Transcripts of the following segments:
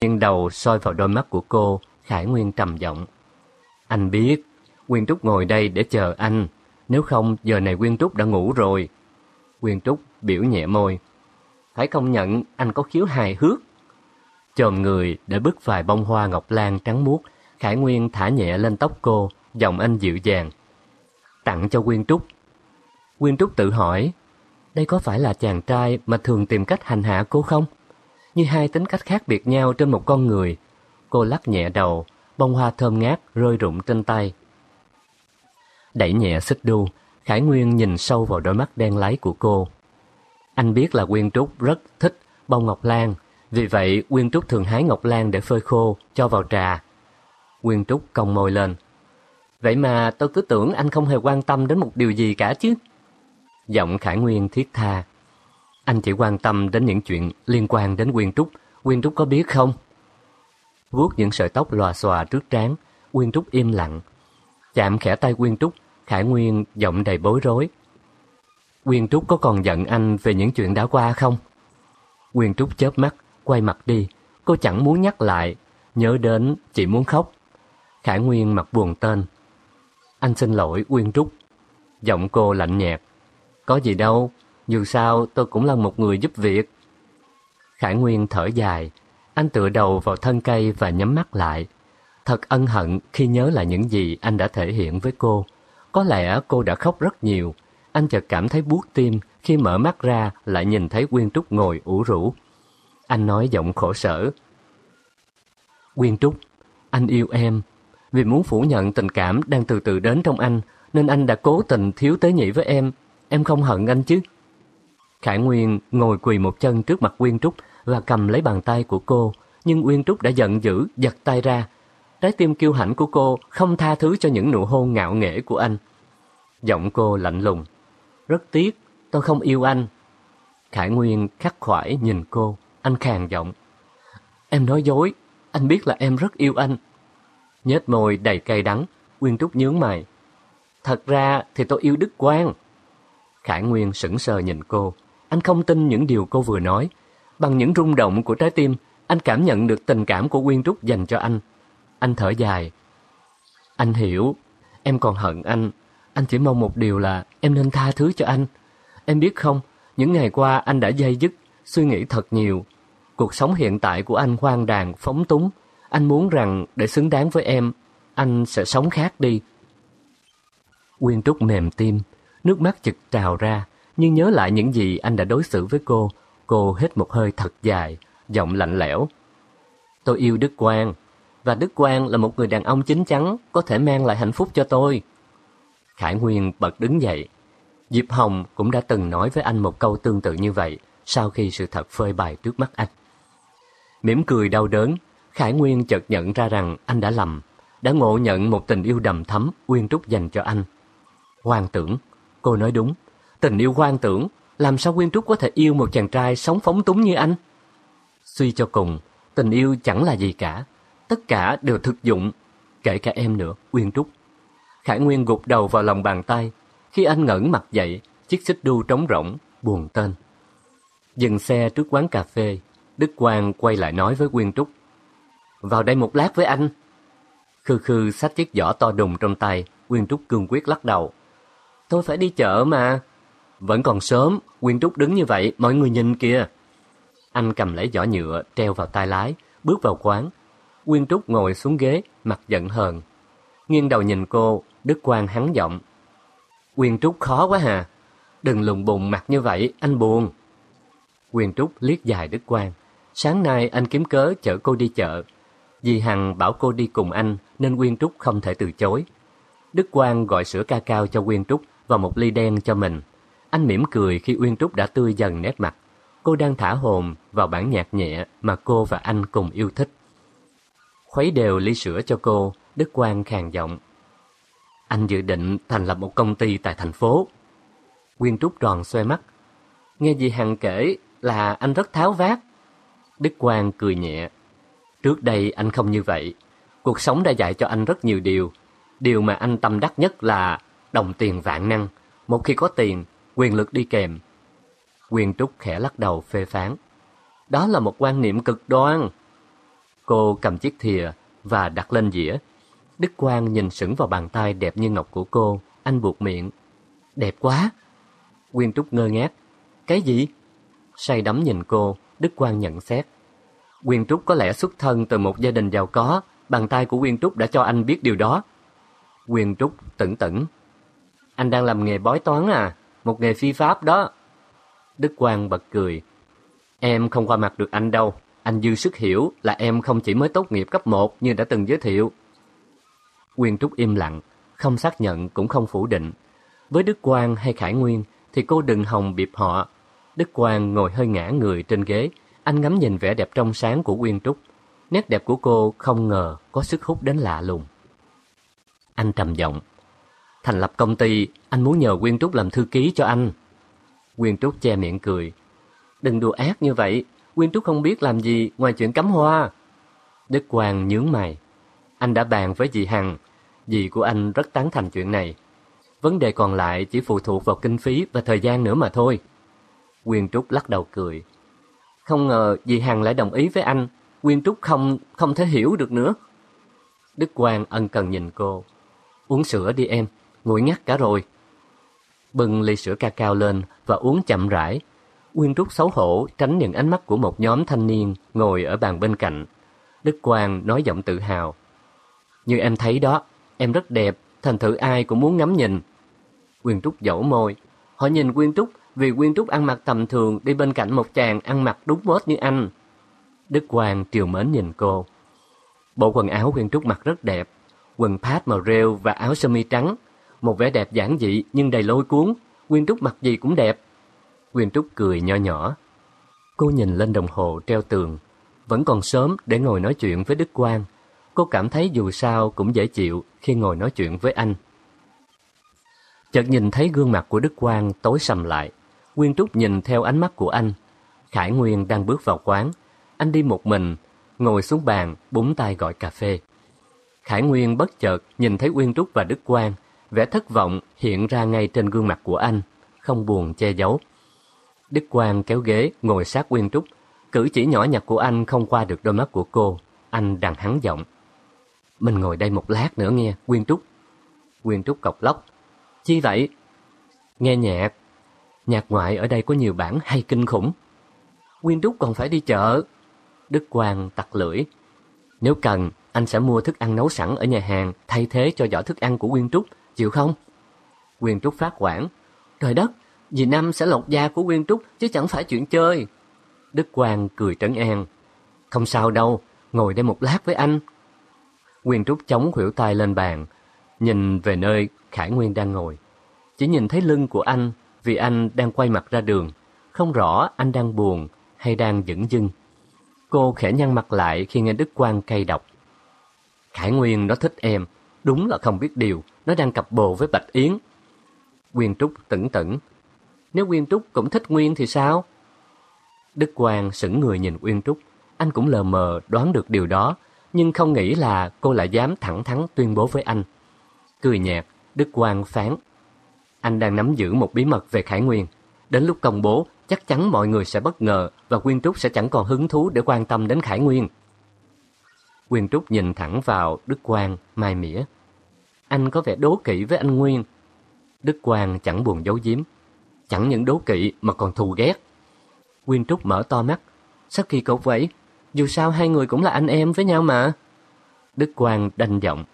nghiêng đầu soi vào đôi mắt của cô, Khải Nguyên trầm giọng. Anh biết, Quyên Trúc ngồi đây để chờ anh, nếu không giờ này Quyên Trúc đã ngủ rồi. Quyên Trúc biểu nhẹ môi. Phải công nhận anh có khiếu hài hước. Chồm người để bứt vài bông hoa ngọc lan trắng muốt, Khải Nguyên thả nhẹ lên tóc cô, giọng anh dịu dàng. Tặng cho Quyên Trúc. Quyên Trúc tự hỏi, đây có phải là chàng trai mà thường tìm cách hành hạ cô không? Như hai tính cách khác biệt nhau trên một con người. Cô lắc nhẹ đầu, bông hoa thơm ngát rơi rụng trên tay. Đẩy nhẹ xích đu, Khải Nguyên nhìn sâu vào đôi mắt đen láy của cô. Anh biết là Quyên Trúc rất thích bông ngọc lan, vì vậy Quyên Trúc thường hái ngọc lan để phơi khô, cho vào trà. Quyên Trúc cong môi lên. Vậy mà tôi cứ tưởng anh không hề quan tâm đến một điều gì cả chứ. Giọng Khải Nguyên thiết tha. Anh chỉ quan tâm đến những chuyện liên quan đến Quyên Trúc. Quyên Trúc có biết không? vuốt những sợi tóc lòa xòa trước trán, Quyên Trúc im lặng. Chạm khẽ tay Quyên Trúc, Khải Nguyên giọng đầy bối rối. Quyên Trúc có còn giận anh về những chuyện đã qua không? Quyên Trúc chớp mắt, quay mặt đi. Cô chẳng muốn nhắc lại, nhớ đến chỉ muốn khóc. Khải Nguyên mặt buồn tên. Anh xin lỗi Quyên Trúc. Giọng cô lạnh nhạt. Có gì đâu, dù sao tôi cũng là một người giúp việc. Khải Nguyên thở dài, anh tựa đầu vào thân cây và nhắm mắt lại. Thật ân hận khi nhớ lại những gì anh đã thể hiện với cô. Có lẽ cô đã khóc rất nhiều. Anh chợt cảm thấy buốt tim khi mở mắt ra lại nhìn thấy Quyên Trúc ngồi ủ rũ. Anh nói giọng khổ sở. Quyên Trúc, anh yêu em. Vì muốn phủ nhận tình cảm đang từ từ đến trong anh, nên anh đã cố tình thiếu tế nhị với em. Em không hận anh chứ? Khải Nguyên ngồi quỳ một chân trước mặt Uyên Trúc và cầm lấy bàn tay của cô, nhưng Uyên Trúc đã giận dữ giật tay ra. Trái tim kiêu hãnh của cô không tha thứ cho những nụ hôn ngạo nghễ của anh. Giọng cô lạnh lùng. Rất tiếc, tôi không yêu anh. Khải Nguyên khắc khoải nhìn cô, anh khàn giọng. Em nói dối, anh biết là em rất yêu anh. Nhếch môi đầy cay đắng, Uyên Trúc nhướng mày. Thật ra thì tôi yêu Đức Quang. Khải Nguyên sững sờ nhìn cô. Anh không tin những điều cô vừa nói, Bằng những rung động của trái tim, anh cảm nhận được tình cảm của Quyên Trúc dành cho anh. Anh thở dài. Anh hiểu, em còn hận anh. Anh chỉ mong một điều là em nên tha thứ cho anh. Em biết không, những ngày qua anh đã dây dứt, suy nghĩ thật nhiều. Cuộc sống hiện tại của anh hoang đàn, phóng túng. Anh muốn rằng để xứng đáng với em, anh sẽ sống khác đi. Quyên Trúc mềm tim, nước mắt chực trào ra, nhưng nhớ lại những gì anh đã đối xử với cô, Cô hít một hơi thật dài, giọng lạnh lẽo. Tôi yêu Đức Quang, và Đức Quang là một người đàn ông chính chắn, có thể mang lại hạnh phúc cho tôi. Khải Nguyên bật đứng dậy. Diệp Hồng cũng đã từng nói với anh một câu tương tự như vậy sau khi sự thật phơi bày trước mắt anh. Mỉm cười đau đớn, Khải Nguyên chợt nhận ra rằng anh đã lầm, đã ngộ nhận một tình yêu đầm thắm uyên trúc dành cho anh. Hoang tưởng, cô nói đúng, tình yêu hoang tưởng làm sao Quyên Trúc có thể yêu một chàng trai sống phóng túng như anh? Suy cho cùng, tình yêu chẳng là gì cả. Tất cả đều thực dụng, kể cả em nữa, Quyên Trúc. Khải Nguyên gục đầu vào lòng bàn tay. Khi anh ngẩng mặt dậy, chiếc xích đu trống rỗng, buồn tên. Dừng xe trước quán cà phê, Đức Quang quay lại nói với Quyên Trúc. Vào đây một lát với anh. Khư khư xách chiếc giỏ to đùng trong tay, Quyên Trúc cương quyết lắc đầu. Tôi phải đi chợ mà. Vẫn còn sớm, Quyên Trúc đứng như vậy, mọi người nhìn kìa. Anh cầm lấy giỏ nhựa, treo vào tay lái, bước vào quán. Quyên Trúc ngồi xuống ghế, mặt giận hờn. Nghiêng đầu nhìn cô, Đức Quang hắn giọng. Quyên Trúc khó quá hà. Đừng lùng bùng mặt như vậy, anh buồn. Quyên Trúc liếc dài Đức Quang. Sáng nay anh kiếm cớ chở cô đi chợ. Dì Hằng bảo cô đi cùng anh nên Quyên Trúc không thể từ chối. Đức Quang gọi sữa ca cao cho Quyên Trúc và một ly đen cho mình. Anh mỉm cười khi Uyên Trúc đã tươi dần nét mặt. Cô đang thả hồn vào bản nhạc nhẹ mà cô và anh cùng yêu thích. Khuấy đều ly sữa cho cô, Đức Quang khàn giọng. Anh dự định thành lập một công ty tại thành phố. Uyên Trúc tròn xoay mắt. Nghe gì Hằng kể là anh rất tháo vát. Đức Quang cười nhẹ. Trước đây anh không như vậy. Cuộc sống đã dạy cho anh rất nhiều điều. Điều mà anh tâm đắc nhất là đồng tiền vạn năng. Một khi có tiền, quyền lực đi kèm. Quyền Trúc khẽ lắc đầu phê phán. Đó là một quan niệm cực đoan. Cô cầm chiếc thìa và đặt lên dĩa. Đức Quang nhìn sững vào bàn tay đẹp như ngọc của cô, anh buộc miệng. Đẹp quá! Quyên Trúc ngơ ngác. Cái gì? Say đắm nhìn cô, Đức Quang nhận xét. Quyên Trúc có lẽ xuất thân từ một gia đình giàu có, bàn tay của Quyên Trúc đã cho anh biết điều đó. Quyên Trúc tẩn tẩn. Anh đang làm nghề bói toán à? Một nghề phi pháp đó. Đức Quang bật cười. Em không qua mặt được anh đâu. Anh dư sức hiểu là em không chỉ mới tốt nghiệp cấp 1 như đã từng giới thiệu. Quyên Trúc im lặng, không xác nhận cũng không phủ định. Với Đức Quang hay Khải Nguyên thì cô đừng hòng biệp họ. Đức Quang ngồi hơi ngã người trên ghế, anh ngắm nhìn vẻ đẹp trong sáng của Quyên Trúc. Nét đẹp của cô không ngờ có sức hút đến lạ lùng. Anh trầm giọng. Thành lập công ty, anh muốn nhờ Quyên Trúc làm thư ký cho anh. Quyên Trúc che miệng cười. Đừng đùa ác như vậy, Quyên Trúc không biết làm gì ngoài chuyện cắm hoa. Đức Quang nhướng mày. Anh đã bàn với dì Hằng, dì của anh rất tán thành chuyện này. Vấn đề còn lại chỉ phụ thuộc vào kinh phí và thời gian nữa mà thôi. Quyên Trúc lắc đầu cười. Không ngờ dì Hằng lại đồng ý với anh. Quyên Trúc không không thể hiểu được nữa. Đức Quang ân cần nhìn cô. Uống sữa đi em, nguội ngắt cả rồi. Bưng ly sữa ca cao lên và uống chậm rãi. Quyên Trúc xấu hổ tránh những ánh mắt của một nhóm thanh niên ngồi ở bàn bên cạnh. Đức Quang nói giọng tự hào. Như em thấy đó, em rất đẹp, thành thử ai cũng muốn ngắm nhìn. Quyên Trúc dẫu môi. Họ nhìn Quyên Trúc vì Quyên Trúc ăn mặc tầm thường đi bên cạnh một chàng ăn mặc đúng mốt như anh. Đức Quang triều mến nhìn cô. Bộ quần áo Quyên Trúc mặc rất đẹp, quần pát màu rêu và áo sơ mi trắng. Một vẻ đẹp giản dị nhưng đầy lôi cuốn, Quyên Trúc mặc gì cũng đẹp. Quyên Trúc cười nho nhỏ. Cô nhìn lên đồng hồ treo tường, vẫn còn sớm để ngồi nói chuyện với Đức Quang. Cô cảm thấy dù sao cũng dễ chịu khi ngồi nói chuyện với anh. Chợt nhìn thấy gương mặt của Đức Quang tối sầm lại. Quyên Trúc nhìn theo ánh mắt của anh. Khải Nguyên đang bước vào quán. Anh đi một mình, ngồi xuống bàn, búng tay gọi cà phê. Khải Nguyên bất chợt nhìn thấy quyên Trúc và Đức Quang, vẻ thất vọng hiện ra ngay trên gương mặt của anh, không buồn che giấu. Đức Quang kéo ghế ngồi sát Uyên Trúc, cử chỉ nhỏ nhặt của anh không qua được đôi mắt của cô, anh đằng hắn giọng. Mình ngồi đây một lát nữa nghe, Uyên Trúc. Uyên Trúc cọc lóc. Chi vậy? Nghe nhạc. Nhạc ngoại ở đây có nhiều bản hay kinh khủng. Uyên Trúc còn phải đi chợ. Đức Quang tặc lưỡi. Nếu cần, anh sẽ mua thức ăn nấu sẵn ở nhà hàng thay thế cho giỏ thức ăn của Quyên Trúc, chịu không? Quyên Trúc phát quản. Trời đất, dì Năm sẽ lột da của Quyên Trúc chứ chẳng phải chuyện chơi. Đức Quang cười trấn an. Không sao đâu, ngồi đây một lát với anh. Quyên Trúc chống khuỷu tay lên bàn, nhìn về nơi Khải Nguyên đang ngồi. Chỉ nhìn thấy lưng của anh vì anh đang quay mặt ra đường, không rõ anh đang buồn hay đang dững dưng. Cô khẽ nhăn mặt lại khi nghe Đức Quang cay độc. Khải Nguyên nó thích em, đúng là không biết điều, nó đang cặp bồ với Bạch Yến. Quyên Trúc tẩn tẩn. Nếu Quyên Trúc cũng thích Nguyên thì sao? Đức Quang sững người nhìn Uyên Trúc, anh cũng lờ mờ đoán được điều đó, nhưng không nghĩ là cô lại dám thẳng thắn tuyên bố với anh. Cười nhạt, Đức Quang phán. Anh đang nắm giữ một bí mật về Khải Nguyên. Đến lúc công bố, chắc chắn mọi người sẽ bất ngờ và Quyên Trúc sẽ chẳng còn hứng thú để quan tâm đến Khải Nguyên. Quyên Trúc nhìn thẳng vào Đức Quang, mai mỉa. Anh có vẻ đố kỵ với anh Nguyên. Đức Quang chẳng buồn giấu giếm. Chẳng những đố kỵ mà còn thù ghét. Quyên Trúc mở to mắt. sắc kỳ cậu vậy? Dù sao hai người cũng là anh em với nhau mà. Đức Quang đanh giọng.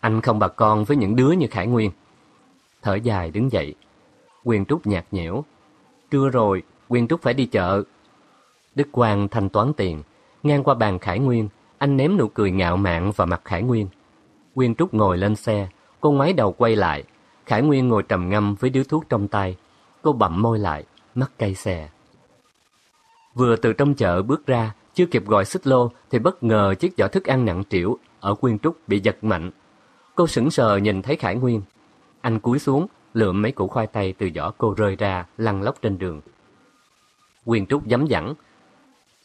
Anh không bà con với những đứa như Khải Nguyên. Thở dài đứng dậy. Quyên Trúc nhạt nhẽo. Trưa rồi, Quyên Trúc phải đi chợ. Đức Quang thanh toán tiền. Ngang qua bàn Khải Nguyên, anh ném nụ cười ngạo mạn vào mặt Khải Nguyên. Quyên Trúc ngồi lên xe, cô ngoái đầu quay lại. Khải Nguyên ngồi trầm ngâm với điếu thuốc trong tay. Cô bậm môi lại, mắt cay xè. Vừa từ trong chợ bước ra, chưa kịp gọi xích lô thì bất ngờ chiếc giỏ thức ăn nặng trĩu ở Quyên Trúc bị giật mạnh. Cô sững sờ nhìn thấy Khải Nguyên. Anh cúi xuống, lượm mấy củ khoai tây từ giỏ cô rơi ra, lăn lóc trên đường. Quyên Trúc dám dẳng.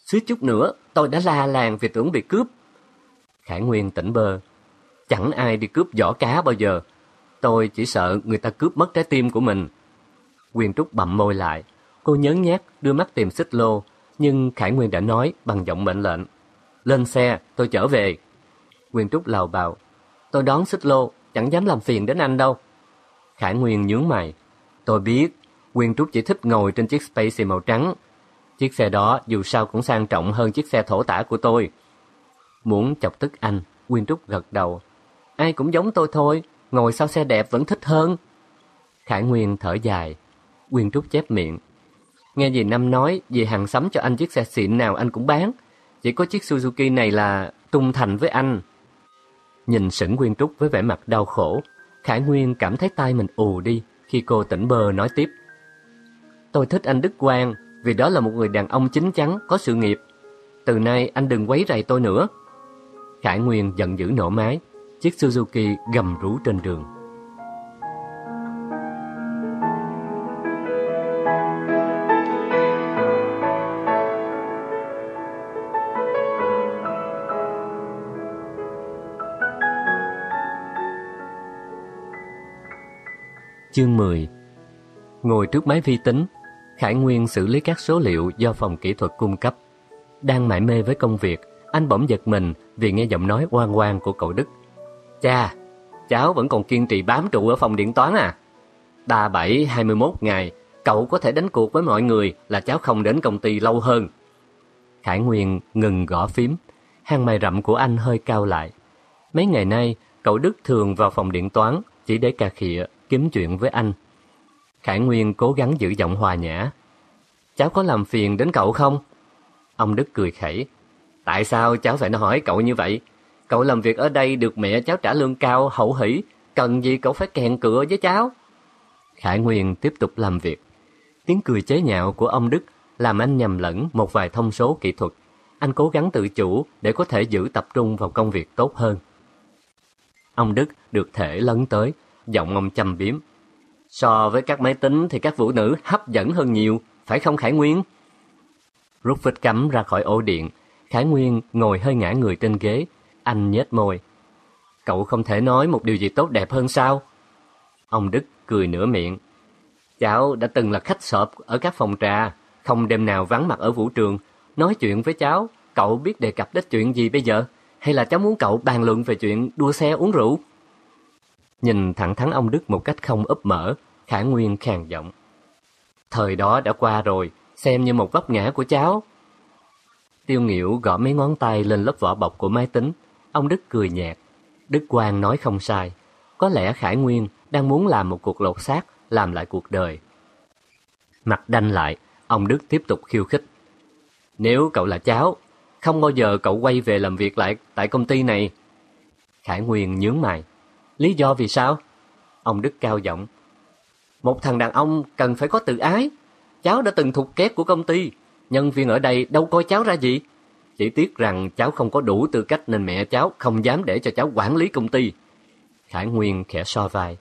Suýt chút nữa, tôi đã la làng vì tưởng bị cướp. Khải Nguyên tỉnh bơ. Chẳng ai đi cướp giỏ cá bao giờ. Tôi chỉ sợ người ta cướp mất trái tim của mình. Quyền Trúc bậm môi lại. Cô nhớ nhát đưa mắt tìm xích lô, nhưng Khải Nguyên đã nói bằng giọng mệnh lệnh. lên xe, tôi chở về. Quyền Trúc lào bào, tôi đón xích lô, chẳng dám làm phiền đến anh đâu. Khải Nguyên nhướng mày, tôi biết, Quyền Trúc chỉ thích ngồi trên chiếc Spacey màu trắng. Chiếc xe đó dù sao cũng sang trọng hơn chiếc xe thổ tả của tôi. Muốn chọc tức anh, Quyên Trúc gật đầu. Ai cũng giống tôi thôi, ngồi sau xe đẹp vẫn thích hơn. Khải Nguyên thở dài, Quyên Trúc chép miệng. Nghe gì Năm nói, về hàng sắm cho anh chiếc xe xịn nào anh cũng bán. Chỉ có chiếc Suzuki này là tung thành với anh. Nhìn sững Quyên Trúc với vẻ mặt đau khổ, Khải Nguyên cảm thấy tay mình ù đi khi cô tỉnh bơ nói tiếp. Tôi thích anh Đức Quang vì đó là một người đàn ông chính chắn, có sự nghiệp. Từ nay anh đừng quấy rầy tôi nữa. Khải Nguyên giận dữ nổ máy, chiếc Suzuki gầm rú trên đường. Chương 10 Ngồi trước máy vi tính, Khải Nguyên xử lý các số liệu do phòng kỹ thuật cung cấp. Đang mải mê với công việc, anh bỗng giật mình vì nghe giọng nói oan oan của cậu Đức. Cha, cháu vẫn còn kiên trì bám trụ ở phòng điện toán à? Ba bảy hai mươi mốt ngày, cậu có thể đánh cuộc với mọi người là cháu không đến công ty lâu hơn. Khải Nguyên ngừng gõ phím, hàng mày rậm của anh hơi cao lại. Mấy ngày nay, cậu Đức thường vào phòng điện toán chỉ để cà khịa, kiếm chuyện với anh. Khải Nguyên cố gắng giữ giọng hòa nhã. Cháu có làm phiền đến cậu không? Ông Đức cười khẩy. Tại sao cháu phải hỏi cậu như vậy? Cậu làm việc ở đây được mẹ cháu trả lương cao, hậu hỷ. Cần gì cậu phải kèn cửa với cháu? Khải Nguyên tiếp tục làm việc. Tiếng cười chế nhạo của ông Đức làm anh nhầm lẫn một vài thông số kỹ thuật. Anh cố gắng tự chủ để có thể giữ tập trung vào công việc tốt hơn. Ông Đức được thể lấn tới, giọng ông chăm biếm. So với các máy tính thì các vũ nữ hấp dẫn hơn nhiều, phải không Khải Nguyên? Rút vít cắm ra khỏi ổ điện, Khải Nguyên ngồi hơi ngã người trên ghế, anh nhếch môi. Cậu không thể nói một điều gì tốt đẹp hơn sao? Ông Đức cười nửa miệng. Cháu đã từng là khách sộp ở các phòng trà, không đêm nào vắng mặt ở vũ trường. Nói chuyện với cháu, cậu biết đề cập đến chuyện gì bây giờ? Hay là cháu muốn cậu bàn luận về chuyện đua xe uống rượu? Nhìn thẳng thắn ông Đức một cách không úp mở, Khả Nguyên khàn giọng. Thời đó đã qua rồi, xem như một vấp ngã của cháu. Tiêu Nghiễu gõ mấy ngón tay lên lớp vỏ bọc của máy tính. Ông Đức cười nhạt. Đức Quang nói không sai. Có lẽ Khải Nguyên đang muốn làm một cuộc lột xác, làm lại cuộc đời. Mặt đanh lại, ông Đức tiếp tục khiêu khích. Nếu cậu là cháu, không bao giờ cậu quay về làm việc lại tại công ty này. Khải Nguyên nhướng mày. Lý do vì sao? Ông Đức cao giọng. Một thằng đàn ông cần phải có tự ái. Cháu đã từng thuộc kép của công ty. Nhân viên ở đây đâu coi cháu ra gì. Chỉ tiếc rằng cháu không có đủ tư cách nên mẹ cháu không dám để cho cháu quản lý công ty. Khải Nguyên khẽ so vai.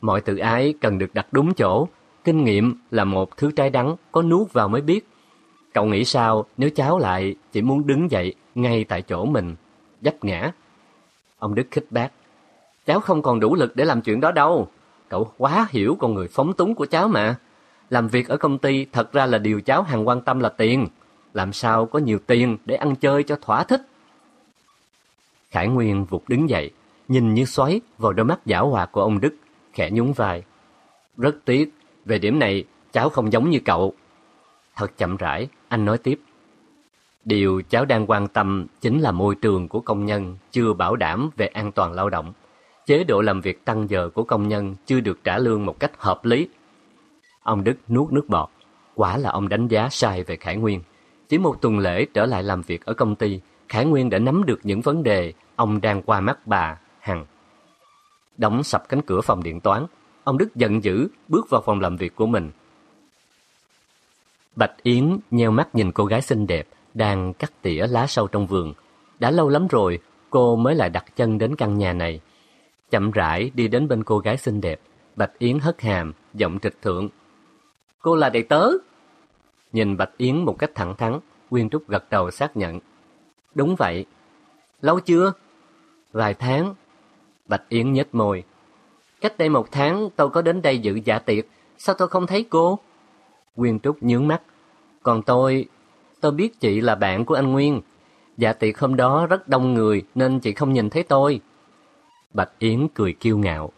Mọi tự ái cần được đặt đúng chỗ. Kinh nghiệm là một thứ trái đắng, có nuốt vào mới biết. Cậu nghĩ sao nếu cháu lại chỉ muốn đứng dậy ngay tại chỗ mình, dấp ngã? Ông Đức khích bác. Cháu không còn đủ lực để làm chuyện đó đâu. Cậu quá hiểu con người phóng túng của cháu mà. Làm việc ở công ty thật ra là điều cháu hàng quan tâm là tiền. Làm sao có nhiều tiền để ăn chơi cho thỏa thích. Khải Nguyên vụt đứng dậy, nhìn như xoáy vào đôi mắt giả hoạt của ông Đức, khẽ nhún vai. Rất tiếc, về điểm này cháu không giống như cậu. Thật chậm rãi, anh nói tiếp. Điều cháu đang quan tâm chính là môi trường của công nhân chưa bảo đảm về an toàn lao động chế độ làm việc tăng giờ của công nhân chưa được trả lương một cách hợp lý. Ông Đức nuốt nước bọt, quả là ông đánh giá sai về Khải Nguyên. Chỉ một tuần lễ trở lại làm việc ở công ty, Khải Nguyên đã nắm được những vấn đề ông đang qua mắt bà Hằng. Đóng sập cánh cửa phòng điện toán, ông Đức giận dữ bước vào phòng làm việc của mình. Bạch Yến nheo mắt nhìn cô gái xinh đẹp đang cắt tỉa lá sâu trong vườn. Đã lâu lắm rồi cô mới lại đặt chân đến căn nhà này chậm rãi đi đến bên cô gái xinh đẹp. Bạch Yến hất hàm, giọng trịch thượng. Cô là đệ tớ. Nhìn Bạch Yến một cách thẳng thắn, Quyên Trúc gật đầu xác nhận. Đúng vậy. Lâu chưa? Vài tháng. Bạch Yến nhếch môi. Cách đây một tháng tôi có đến đây dự dạ tiệc, sao tôi không thấy cô? Quyên Trúc nhướng mắt. Còn tôi, tôi biết chị là bạn của anh Nguyên. Dạ tiệc hôm đó rất đông người nên chị không nhìn thấy tôi. Bạch Yến cười kiêu ngạo.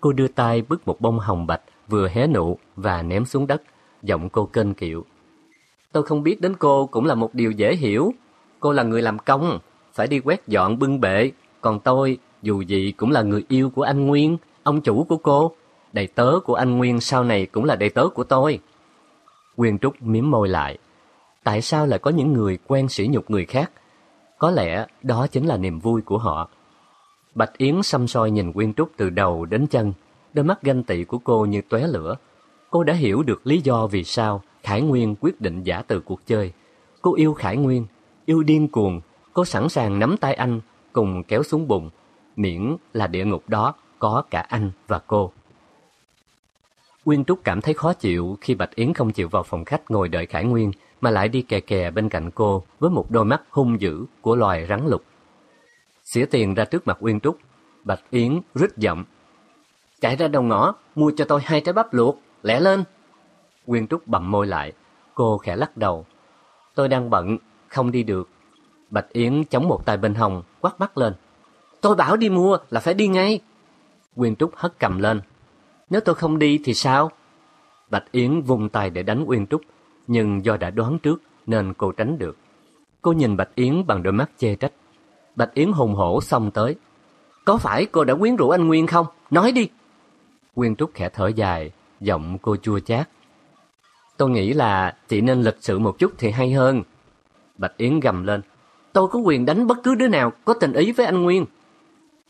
Cô đưa tay bứt một bông hồng bạch vừa hé nụ và ném xuống đất, giọng cô kênh kiệu. Tôi không biết đến cô cũng là một điều dễ hiểu. Cô là người làm công, phải đi quét dọn bưng bệ. Còn tôi, dù gì cũng là người yêu của anh Nguyên, ông chủ của cô. Đầy tớ của anh Nguyên sau này cũng là đầy tớ của tôi. quyên Trúc miếm môi lại. Tại sao lại có những người quen sỉ nhục người khác? Có lẽ đó chính là niềm vui của họ. Bạch Yến xăm soi nhìn quyên Trúc từ đầu đến chân, đôi mắt ganh tị của cô như tóe lửa. Cô đã hiểu được lý do vì sao Khải Nguyên quyết định giả từ cuộc chơi. Cô yêu Khải Nguyên, yêu điên cuồng, cô sẵn sàng nắm tay anh cùng kéo xuống bụng, miễn là địa ngục đó có cả anh và cô. Nguyên Trúc cảm thấy khó chịu khi Bạch Yến không chịu vào phòng khách ngồi đợi Khải Nguyên, mà lại đi kè kè bên cạnh cô với một đôi mắt hung dữ của loài rắn lục. Xỉa tiền ra trước mặt Nguyên Trúc, Bạch Yến rít giọng. Chạy ra đầu ngõ, mua cho tôi hai trái bắp luộc, lẹ lên. Nguyên Trúc bậm môi lại, cô khẽ lắc đầu. Tôi đang bận, không đi được. Bạch Yến chống một tay bên hồng, quát mắt lên. Tôi bảo đi mua là phải đi ngay. Nguyên Trúc hất cầm lên. Nếu tôi không đi thì sao? Bạch Yến vùng tay để đánh Nguyên Trúc, nhưng do đã đoán trước nên cô tránh được. Cô nhìn Bạch Yến bằng đôi mắt chê trách. Bạch Yến hùng hổ xông tới. Có phải cô đã quyến rũ anh Nguyên không? Nói đi. Nguyên Trúc khẽ thở dài, giọng cô chua chát. Tôi nghĩ là chị nên lịch sự một chút thì hay hơn. Bạch Yến gầm lên. Tôi có quyền đánh bất cứ đứa nào có tình ý với anh Nguyên.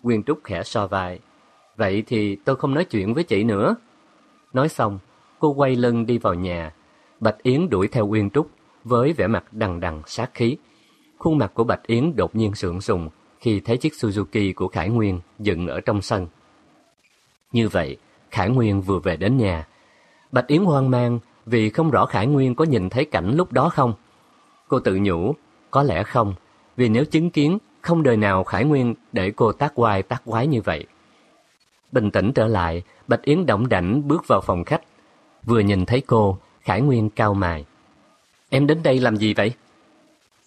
Nguyên Trúc khẽ so vai. Vậy thì tôi không nói chuyện với chị nữa. Nói xong, cô quay lưng đi vào nhà. Bạch Yến đuổi theo Nguyên Trúc với vẻ mặt đằng đằng sát khí. Khuôn mặt của Bạch Yến đột nhiên sượng sùng khi thấy chiếc Suzuki của Khải Nguyên dựng ở trong sân. Như vậy, Khải Nguyên vừa về đến nhà. Bạch Yến hoang mang vì không rõ Khải Nguyên có nhìn thấy cảnh lúc đó không. Cô tự nhủ, có lẽ không, vì nếu chứng kiến, không đời nào Khải Nguyên để cô tác quai tác quái như vậy. Bình tĩnh trở lại, Bạch Yến động đảnh bước vào phòng khách. Vừa nhìn thấy cô, Khải Nguyên cao mài. Em đến đây làm gì vậy?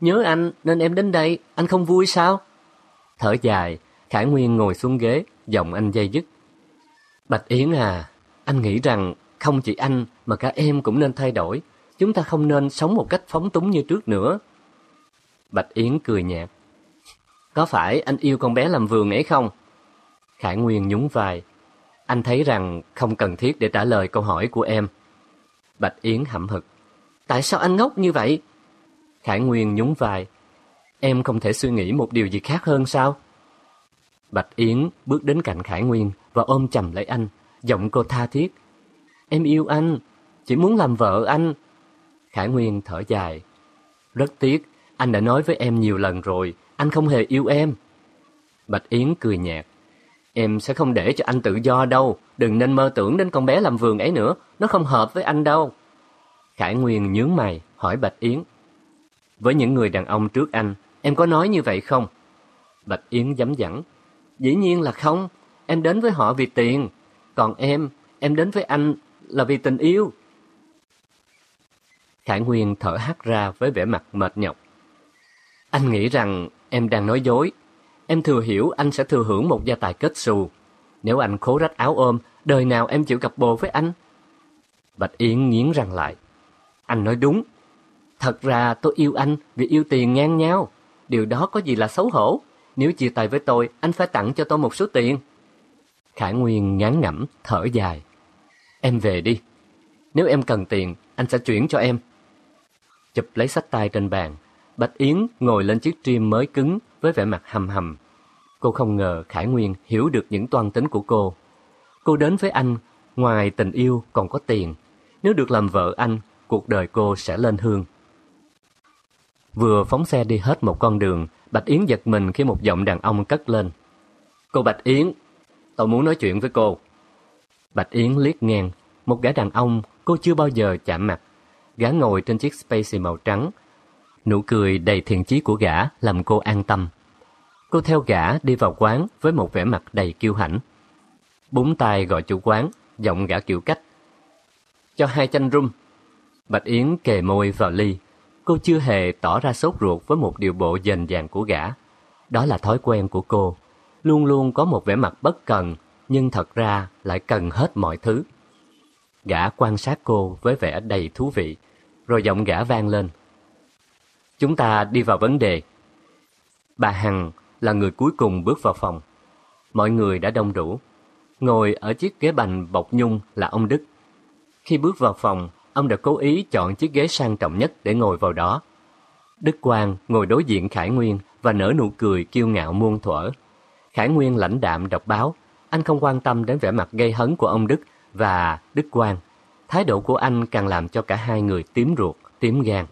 Nhớ anh nên em đến đây, anh không vui sao? Thở dài, Khải Nguyên ngồi xuống ghế, giọng anh dây dứt. Bạch Yến à, anh nghĩ rằng không chỉ anh mà cả em cũng nên thay đổi. Chúng ta không nên sống một cách phóng túng như trước nữa. Bạch Yến cười nhạt. Có phải anh yêu con bé làm vườn ấy không? Khải Nguyên nhún vai. Anh thấy rằng không cần thiết để trả lời câu hỏi của em. Bạch Yến hậm hực. Tại sao anh ngốc như vậy? Khải Nguyên nhún vai. Em không thể suy nghĩ một điều gì khác hơn sao? Bạch Yến bước đến cạnh Khải Nguyên và ôm chầm lấy anh, giọng cô tha thiết. Em yêu anh, chỉ muốn làm vợ anh. Khải Nguyên thở dài. Rất tiếc, anh đã nói với em nhiều lần rồi, anh không hề yêu em. Bạch Yến cười nhạt. Em sẽ không để cho anh tự do đâu, đừng nên mơ tưởng đến con bé làm vườn ấy nữa, nó không hợp với anh đâu. Khải Nguyên nhướng mày, hỏi Bạch Yến. Với những người đàn ông trước anh, em có nói như vậy không? Bạch Yến dám dẳng. Dĩ nhiên là không, em đến với họ vì tiền, còn em, em đến với anh là vì tình yêu. Khải Nguyên thở hắt ra với vẻ mặt mệt nhọc. Anh nghĩ rằng em đang nói dối. Em thừa hiểu anh sẽ thừa hưởng một gia tài kết xù. Nếu anh khố rách áo ôm, đời nào em chịu cặp bồ với anh? Bạch Yến nghiến răng lại. Anh nói đúng. Thật ra tôi yêu anh vì yêu tiền ngang nhau. Điều đó có gì là xấu hổ. Nếu chia tay với tôi, anh phải tặng cho tôi một số tiền. Khải Nguyên ngán ngẩm, thở dài. Em về đi. Nếu em cần tiền, anh sẽ chuyển cho em. Chụp lấy sách tay trên bàn. Bạch Yến ngồi lên chiếc trim mới cứng với vẻ mặt hầm hầm. Cô không ngờ Khải Nguyên hiểu được những toan tính của cô. Cô đến với anh, ngoài tình yêu còn có tiền. Nếu được làm vợ anh, cuộc đời cô sẽ lên hương. Vừa phóng xe đi hết một con đường, Bạch Yến giật mình khi một giọng đàn ông cất lên. Cô Bạch Yến, tôi muốn nói chuyện với cô. Bạch Yến liếc ngang, một gã đàn ông cô chưa bao giờ chạm mặt. Gã ngồi trên chiếc Spacey màu trắng. Nụ cười đầy thiện chí của gã làm cô an tâm. Cô theo gã đi vào quán với một vẻ mặt đầy kiêu hãnh. Búng tay gọi chủ quán, giọng gã kiểu cách. Cho hai chanh rum. Bạch Yến kề môi vào ly. cô chưa hề tỏ ra sốt ruột với một điều bộ dền dàng của gã. Đó là thói quen của cô, luôn luôn có một vẻ mặt bất cần, nhưng thật ra lại cần hết mọi thứ. Gã quan sát cô với vẻ đầy thú vị, rồi giọng gã vang lên. Chúng ta đi vào vấn đề. Bà Hằng là người cuối cùng bước vào phòng. Mọi người đã đông đủ. Ngồi ở chiếc ghế bành bọc nhung là ông Đức. Khi bước vào phòng, ông đã cố ý chọn chiếc ghế sang trọng nhất để ngồi vào đó. Đức Quang ngồi đối diện Khải Nguyên và nở nụ cười kiêu ngạo muôn thuở. Khải Nguyên lãnh đạm đọc báo, anh không quan tâm đến vẻ mặt gây hấn của ông Đức và Đức Quang. Thái độ của anh càng làm cho cả hai người tím ruột, tím gan.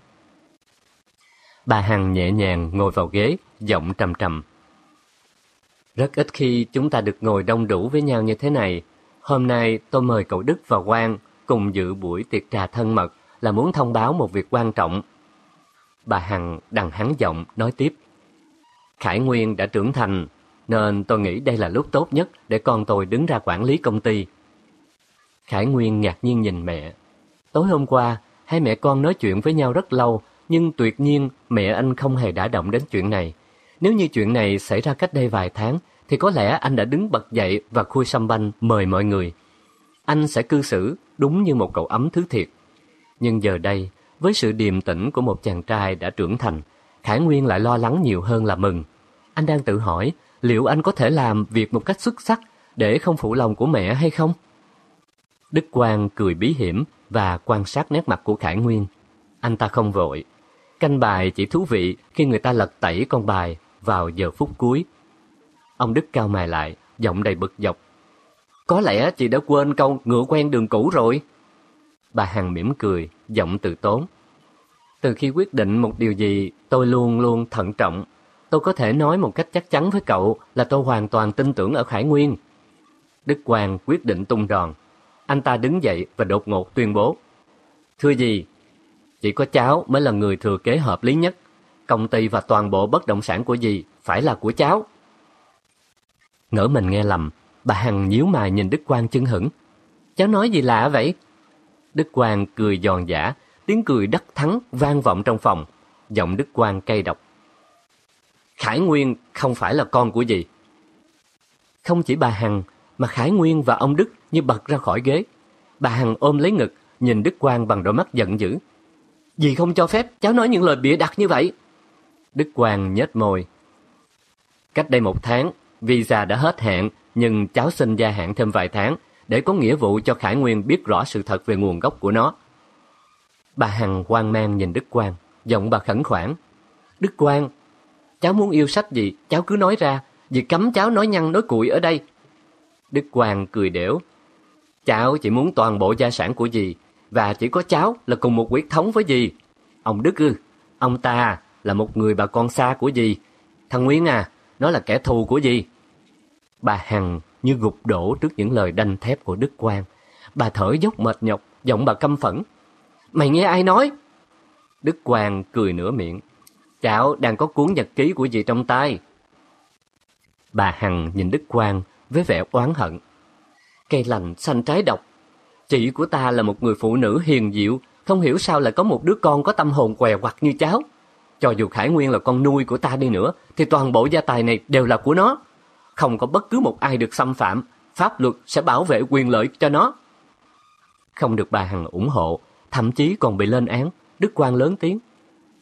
Bà Hằng nhẹ nhàng ngồi vào ghế, giọng trầm trầm. Rất ít khi chúng ta được ngồi đông đủ với nhau như thế này. Hôm nay tôi mời cậu Đức và Quang cùng dự buổi tiệc trà thân mật là muốn thông báo một việc quan trọng. Bà Hằng đằng hắn giọng nói tiếp. Khải Nguyên đã trưởng thành, nên tôi nghĩ đây là lúc tốt nhất để con tôi đứng ra quản lý công ty. Khải Nguyên ngạc nhiên nhìn mẹ. Tối hôm qua, hai mẹ con nói chuyện với nhau rất lâu, nhưng tuyệt nhiên mẹ anh không hề đã động đến chuyện này. Nếu như chuyện này xảy ra cách đây vài tháng, thì có lẽ anh đã đứng bật dậy và khui xăm banh mời mọi người. Anh sẽ cư xử đúng như một cậu ấm thứ thiệt. Nhưng giờ đây, với sự điềm tĩnh của một chàng trai đã trưởng thành, Khải Nguyên lại lo lắng nhiều hơn là mừng. Anh đang tự hỏi liệu anh có thể làm việc một cách xuất sắc để không phụ lòng của mẹ hay không? Đức Quang cười bí hiểm và quan sát nét mặt của Khải Nguyên. Anh ta không vội. Canh bài chỉ thú vị khi người ta lật tẩy con bài vào giờ phút cuối. Ông Đức cao mày lại, giọng đầy bực dọc. Có lẽ chị đã quên câu ngựa quen đường cũ rồi. Bà Hằng mỉm cười, giọng từ tốn. Từ khi quyết định một điều gì, tôi luôn luôn thận trọng. Tôi có thể nói một cách chắc chắn với cậu là tôi hoàn toàn tin tưởng ở Khải Nguyên. Đức Quang quyết định tung đòn. Anh ta đứng dậy và đột ngột tuyên bố. Thưa gì, chỉ có cháu mới là người thừa kế hợp lý nhất. Công ty và toàn bộ bất động sản của dì phải là của cháu. Ngỡ mình nghe lầm, bà Hằng nhíu mày nhìn Đức Quang chưng hững. Cháu nói gì lạ vậy? Đức Quang cười giòn giả, tiếng cười đắc thắng vang vọng trong phòng. Giọng Đức Quang cay độc. Khải Nguyên không phải là con của dì. Không chỉ bà Hằng, mà Khải Nguyên và ông Đức như bật ra khỏi ghế. Bà Hằng ôm lấy ngực, nhìn Đức Quang bằng đôi mắt giận dữ. Dì không cho phép cháu nói những lời bịa đặt như vậy. Đức Quang nhếch môi. Cách đây một tháng, visa đã hết hạn, nhưng cháu xin gia hạn thêm vài tháng để có nghĩa vụ cho Khải Nguyên biết rõ sự thật về nguồn gốc của nó. Bà Hằng hoang mang nhìn Đức Quang, giọng bà khẩn khoản. Đức Quang, cháu muốn yêu sách gì, cháu cứ nói ra, vì cấm cháu nói nhăn nói cuội ở đây. Đức Quang cười đểu. Cháu chỉ muốn toàn bộ gia sản của dì, và chỉ có cháu là cùng một huyết thống với dì. Ông Đức ư, ông ta là một người bà con xa của dì. Thằng Nguyễn à, nó là kẻ thù của dì. Bà Hằng như gục đổ trước những lời đanh thép của Đức Quang. Bà thở dốc mệt nhọc, giọng bà căm phẫn. Mày nghe ai nói? Đức Quang cười nửa miệng. Cháu đang có cuốn nhật ký của dì trong tay. Bà Hằng nhìn Đức Quang với vẻ oán hận. Cây lành xanh trái độc. Chị của ta là một người phụ nữ hiền diệu, không hiểu sao lại có một đứa con có tâm hồn què quặt như cháu. Cho dù Khải Nguyên là con nuôi của ta đi nữa, thì toàn bộ gia tài này đều là của nó. Không có bất cứ một ai được xâm phạm, pháp luật sẽ bảo vệ quyền lợi cho nó. Không được bà Hằng ủng hộ, thậm chí còn bị lên án, Đức Quang lớn tiếng.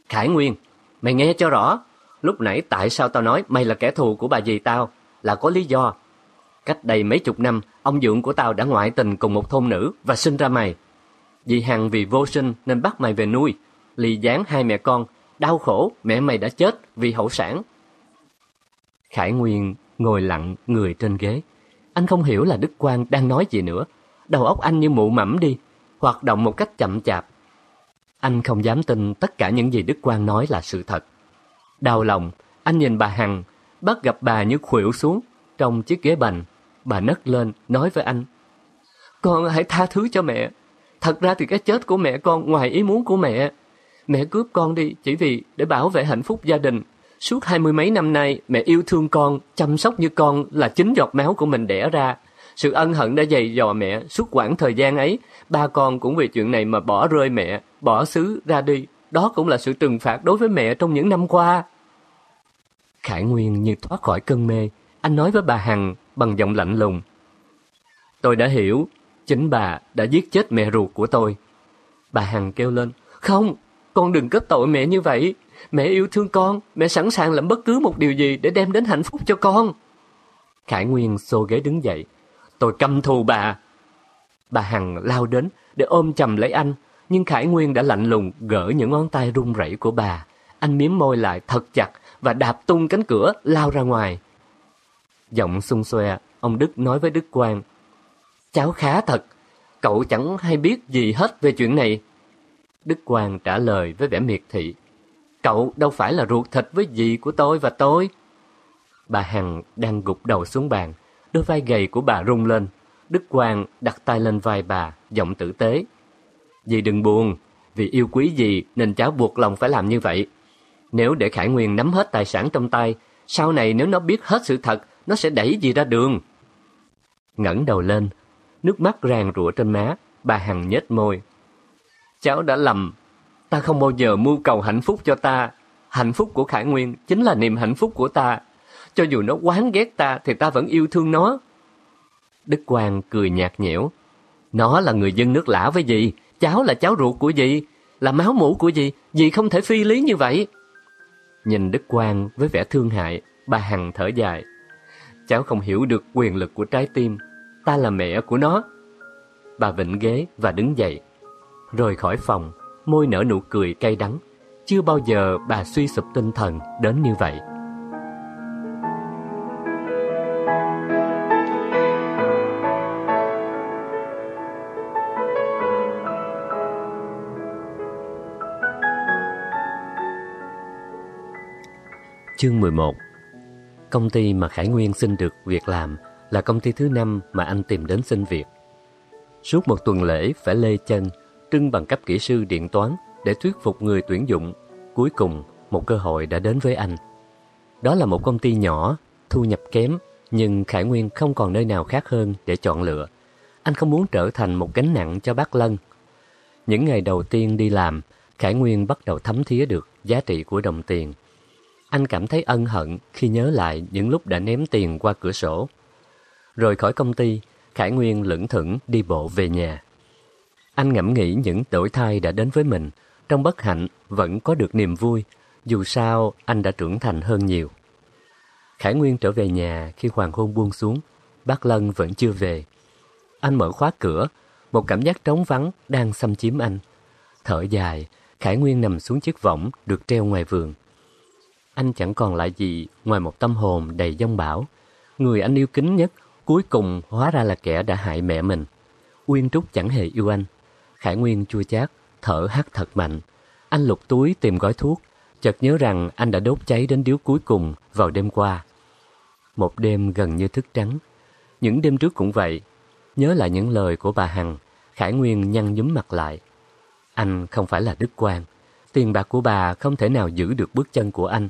Khải Nguyên, mày nghe cho rõ, lúc nãy tại sao tao nói mày là kẻ thù của bà dì tao, là có lý do. Cách đây mấy chục năm, ông dượng của tao đã ngoại tình cùng một thôn nữ và sinh ra mày. vì Hằng vì vô sinh nên bắt mày về nuôi, lì dán hai mẹ con, đau khổ mẹ mày đã chết vì hậu sản. Khải Nguyên ngồi lặng người trên ghế. Anh không hiểu là Đức Quang đang nói gì nữa. Đầu óc anh như mụ mẫm đi, hoạt động một cách chậm chạp. Anh không dám tin tất cả những gì Đức Quang nói là sự thật. Đau lòng, anh nhìn bà Hằng, bắt gặp bà như khuỵu xuống trong chiếc ghế bành. Bà nấc lên, nói với anh. Con hãy tha thứ cho mẹ. Thật ra thì cái chết của mẹ con ngoài ý muốn của mẹ. Mẹ cướp con đi chỉ vì để bảo vệ hạnh phúc gia đình. Suốt hai mươi mấy năm nay, mẹ yêu thương con, chăm sóc như con là chính giọt máu của mình đẻ ra. Sự ân hận đã dày dò mẹ suốt quãng thời gian ấy. Ba con cũng vì chuyện này mà bỏ rơi mẹ, bỏ xứ ra đi. đó cũng là sự trừng phạt đối với mẹ trong những năm qua. Khải Nguyên như thoát khỏi cơn mê, anh nói với bà Hằng bằng giọng lạnh lùng. Tôi đã hiểu, chính bà đã giết chết mẹ ruột của tôi. Bà Hằng kêu lên, không, con đừng kết tội mẹ như vậy. Mẹ yêu thương con, mẹ sẵn sàng làm bất cứ một điều gì để đem đến hạnh phúc cho con. Khải Nguyên xô ghế đứng dậy. Tôi căm thù bà. Bà Hằng lao đến để ôm chầm lấy anh, nhưng Khải Nguyên đã lạnh lùng gỡ những ngón tay run rẩy của bà. Anh miếm môi lại thật chặt và đạp tung cánh cửa lao ra ngoài. Giọng xung xoe, ông Đức nói với Đức Quang. Cháu khá thật, cậu chẳng hay biết gì hết về chuyện này. Đức Quang trả lời với vẻ miệt thị. Cậu đâu phải là ruột thịt với dì của tôi và tôi. Bà Hằng đang gục đầu xuống bàn, đôi vai gầy của bà rung lên. Đức Quang đặt tay lên vai bà, giọng tử tế. Dì đừng buồn, vì yêu quý dì nên cháu buộc lòng phải làm như vậy. Nếu để Khải Nguyên nắm hết tài sản trong tay, sau này nếu nó biết hết sự thật, nó sẽ đẩy dì ra đường. ngẩng đầu lên, nước mắt ràn rụa trên má, bà Hằng nhếch môi. Cháu đã lầm, ta không bao giờ mưu cầu hạnh phúc cho ta. Hạnh phúc của Khải Nguyên chính là niềm hạnh phúc của ta. Cho dù nó quán ghét ta thì ta vẫn yêu thương nó. Đức Quang cười nhạt nhẽo. Nó là người dân nước lã với gì cháu là cháu ruột của gì là máu mủ của gì dì không thể phi lý như vậy. Nhìn Đức Quang với vẻ thương hại, bà Hằng thở dài. Cháu không hiểu được quyền lực của trái tim, ta là mẹ của nó. Bà vịnh ghế và đứng dậy. Rồi khỏi phòng, môi nở nụ cười cay đắng. Chưa bao giờ bà suy sụp tinh thần đến như vậy. Chương 11 Công ty mà Khải Nguyên xin được việc làm là công ty thứ năm mà anh tìm đến xin việc. Suốt một tuần lễ phải lê chân, trưng bằng cấp kỹ sư điện toán để thuyết phục người tuyển dụng. Cuối cùng, một cơ hội đã đến với anh. Đó là một công ty nhỏ, thu nhập kém, nhưng Khải Nguyên không còn nơi nào khác hơn để chọn lựa. Anh không muốn trở thành một gánh nặng cho bác Lân. Những ngày đầu tiên đi làm, Khải Nguyên bắt đầu thấm thía được giá trị của đồng tiền. Anh cảm thấy ân hận khi nhớ lại những lúc đã ném tiền qua cửa sổ. Rồi khỏi công ty, Khải Nguyên lững thững đi bộ về nhà. Anh ngẫm nghĩ những đổi thay đã đến với mình, trong bất hạnh vẫn có được niềm vui, dù sao anh đã trưởng thành hơn nhiều. Khải Nguyên trở về nhà khi hoàng hôn buông xuống, bác Lân vẫn chưa về. Anh mở khóa cửa, một cảm giác trống vắng đang xâm chiếm anh. Thở dài, Khải Nguyên nằm xuống chiếc võng được treo ngoài vườn. Anh chẳng còn lại gì ngoài một tâm hồn đầy dông bão. Người anh yêu kính nhất cuối cùng hóa ra là kẻ đã hại mẹ mình. Uyên Trúc chẳng hề yêu anh. Khải Nguyên chua chát, thở hắt thật mạnh. Anh lục túi tìm gói thuốc, chợt nhớ rằng anh đã đốt cháy đến điếu cuối cùng vào đêm qua. Một đêm gần như thức trắng. Những đêm trước cũng vậy. Nhớ lại những lời của bà Hằng, Khải Nguyên nhăn nhúm mặt lại. Anh không phải là Đức Quang. Tiền bạc của bà không thể nào giữ được bước chân của anh.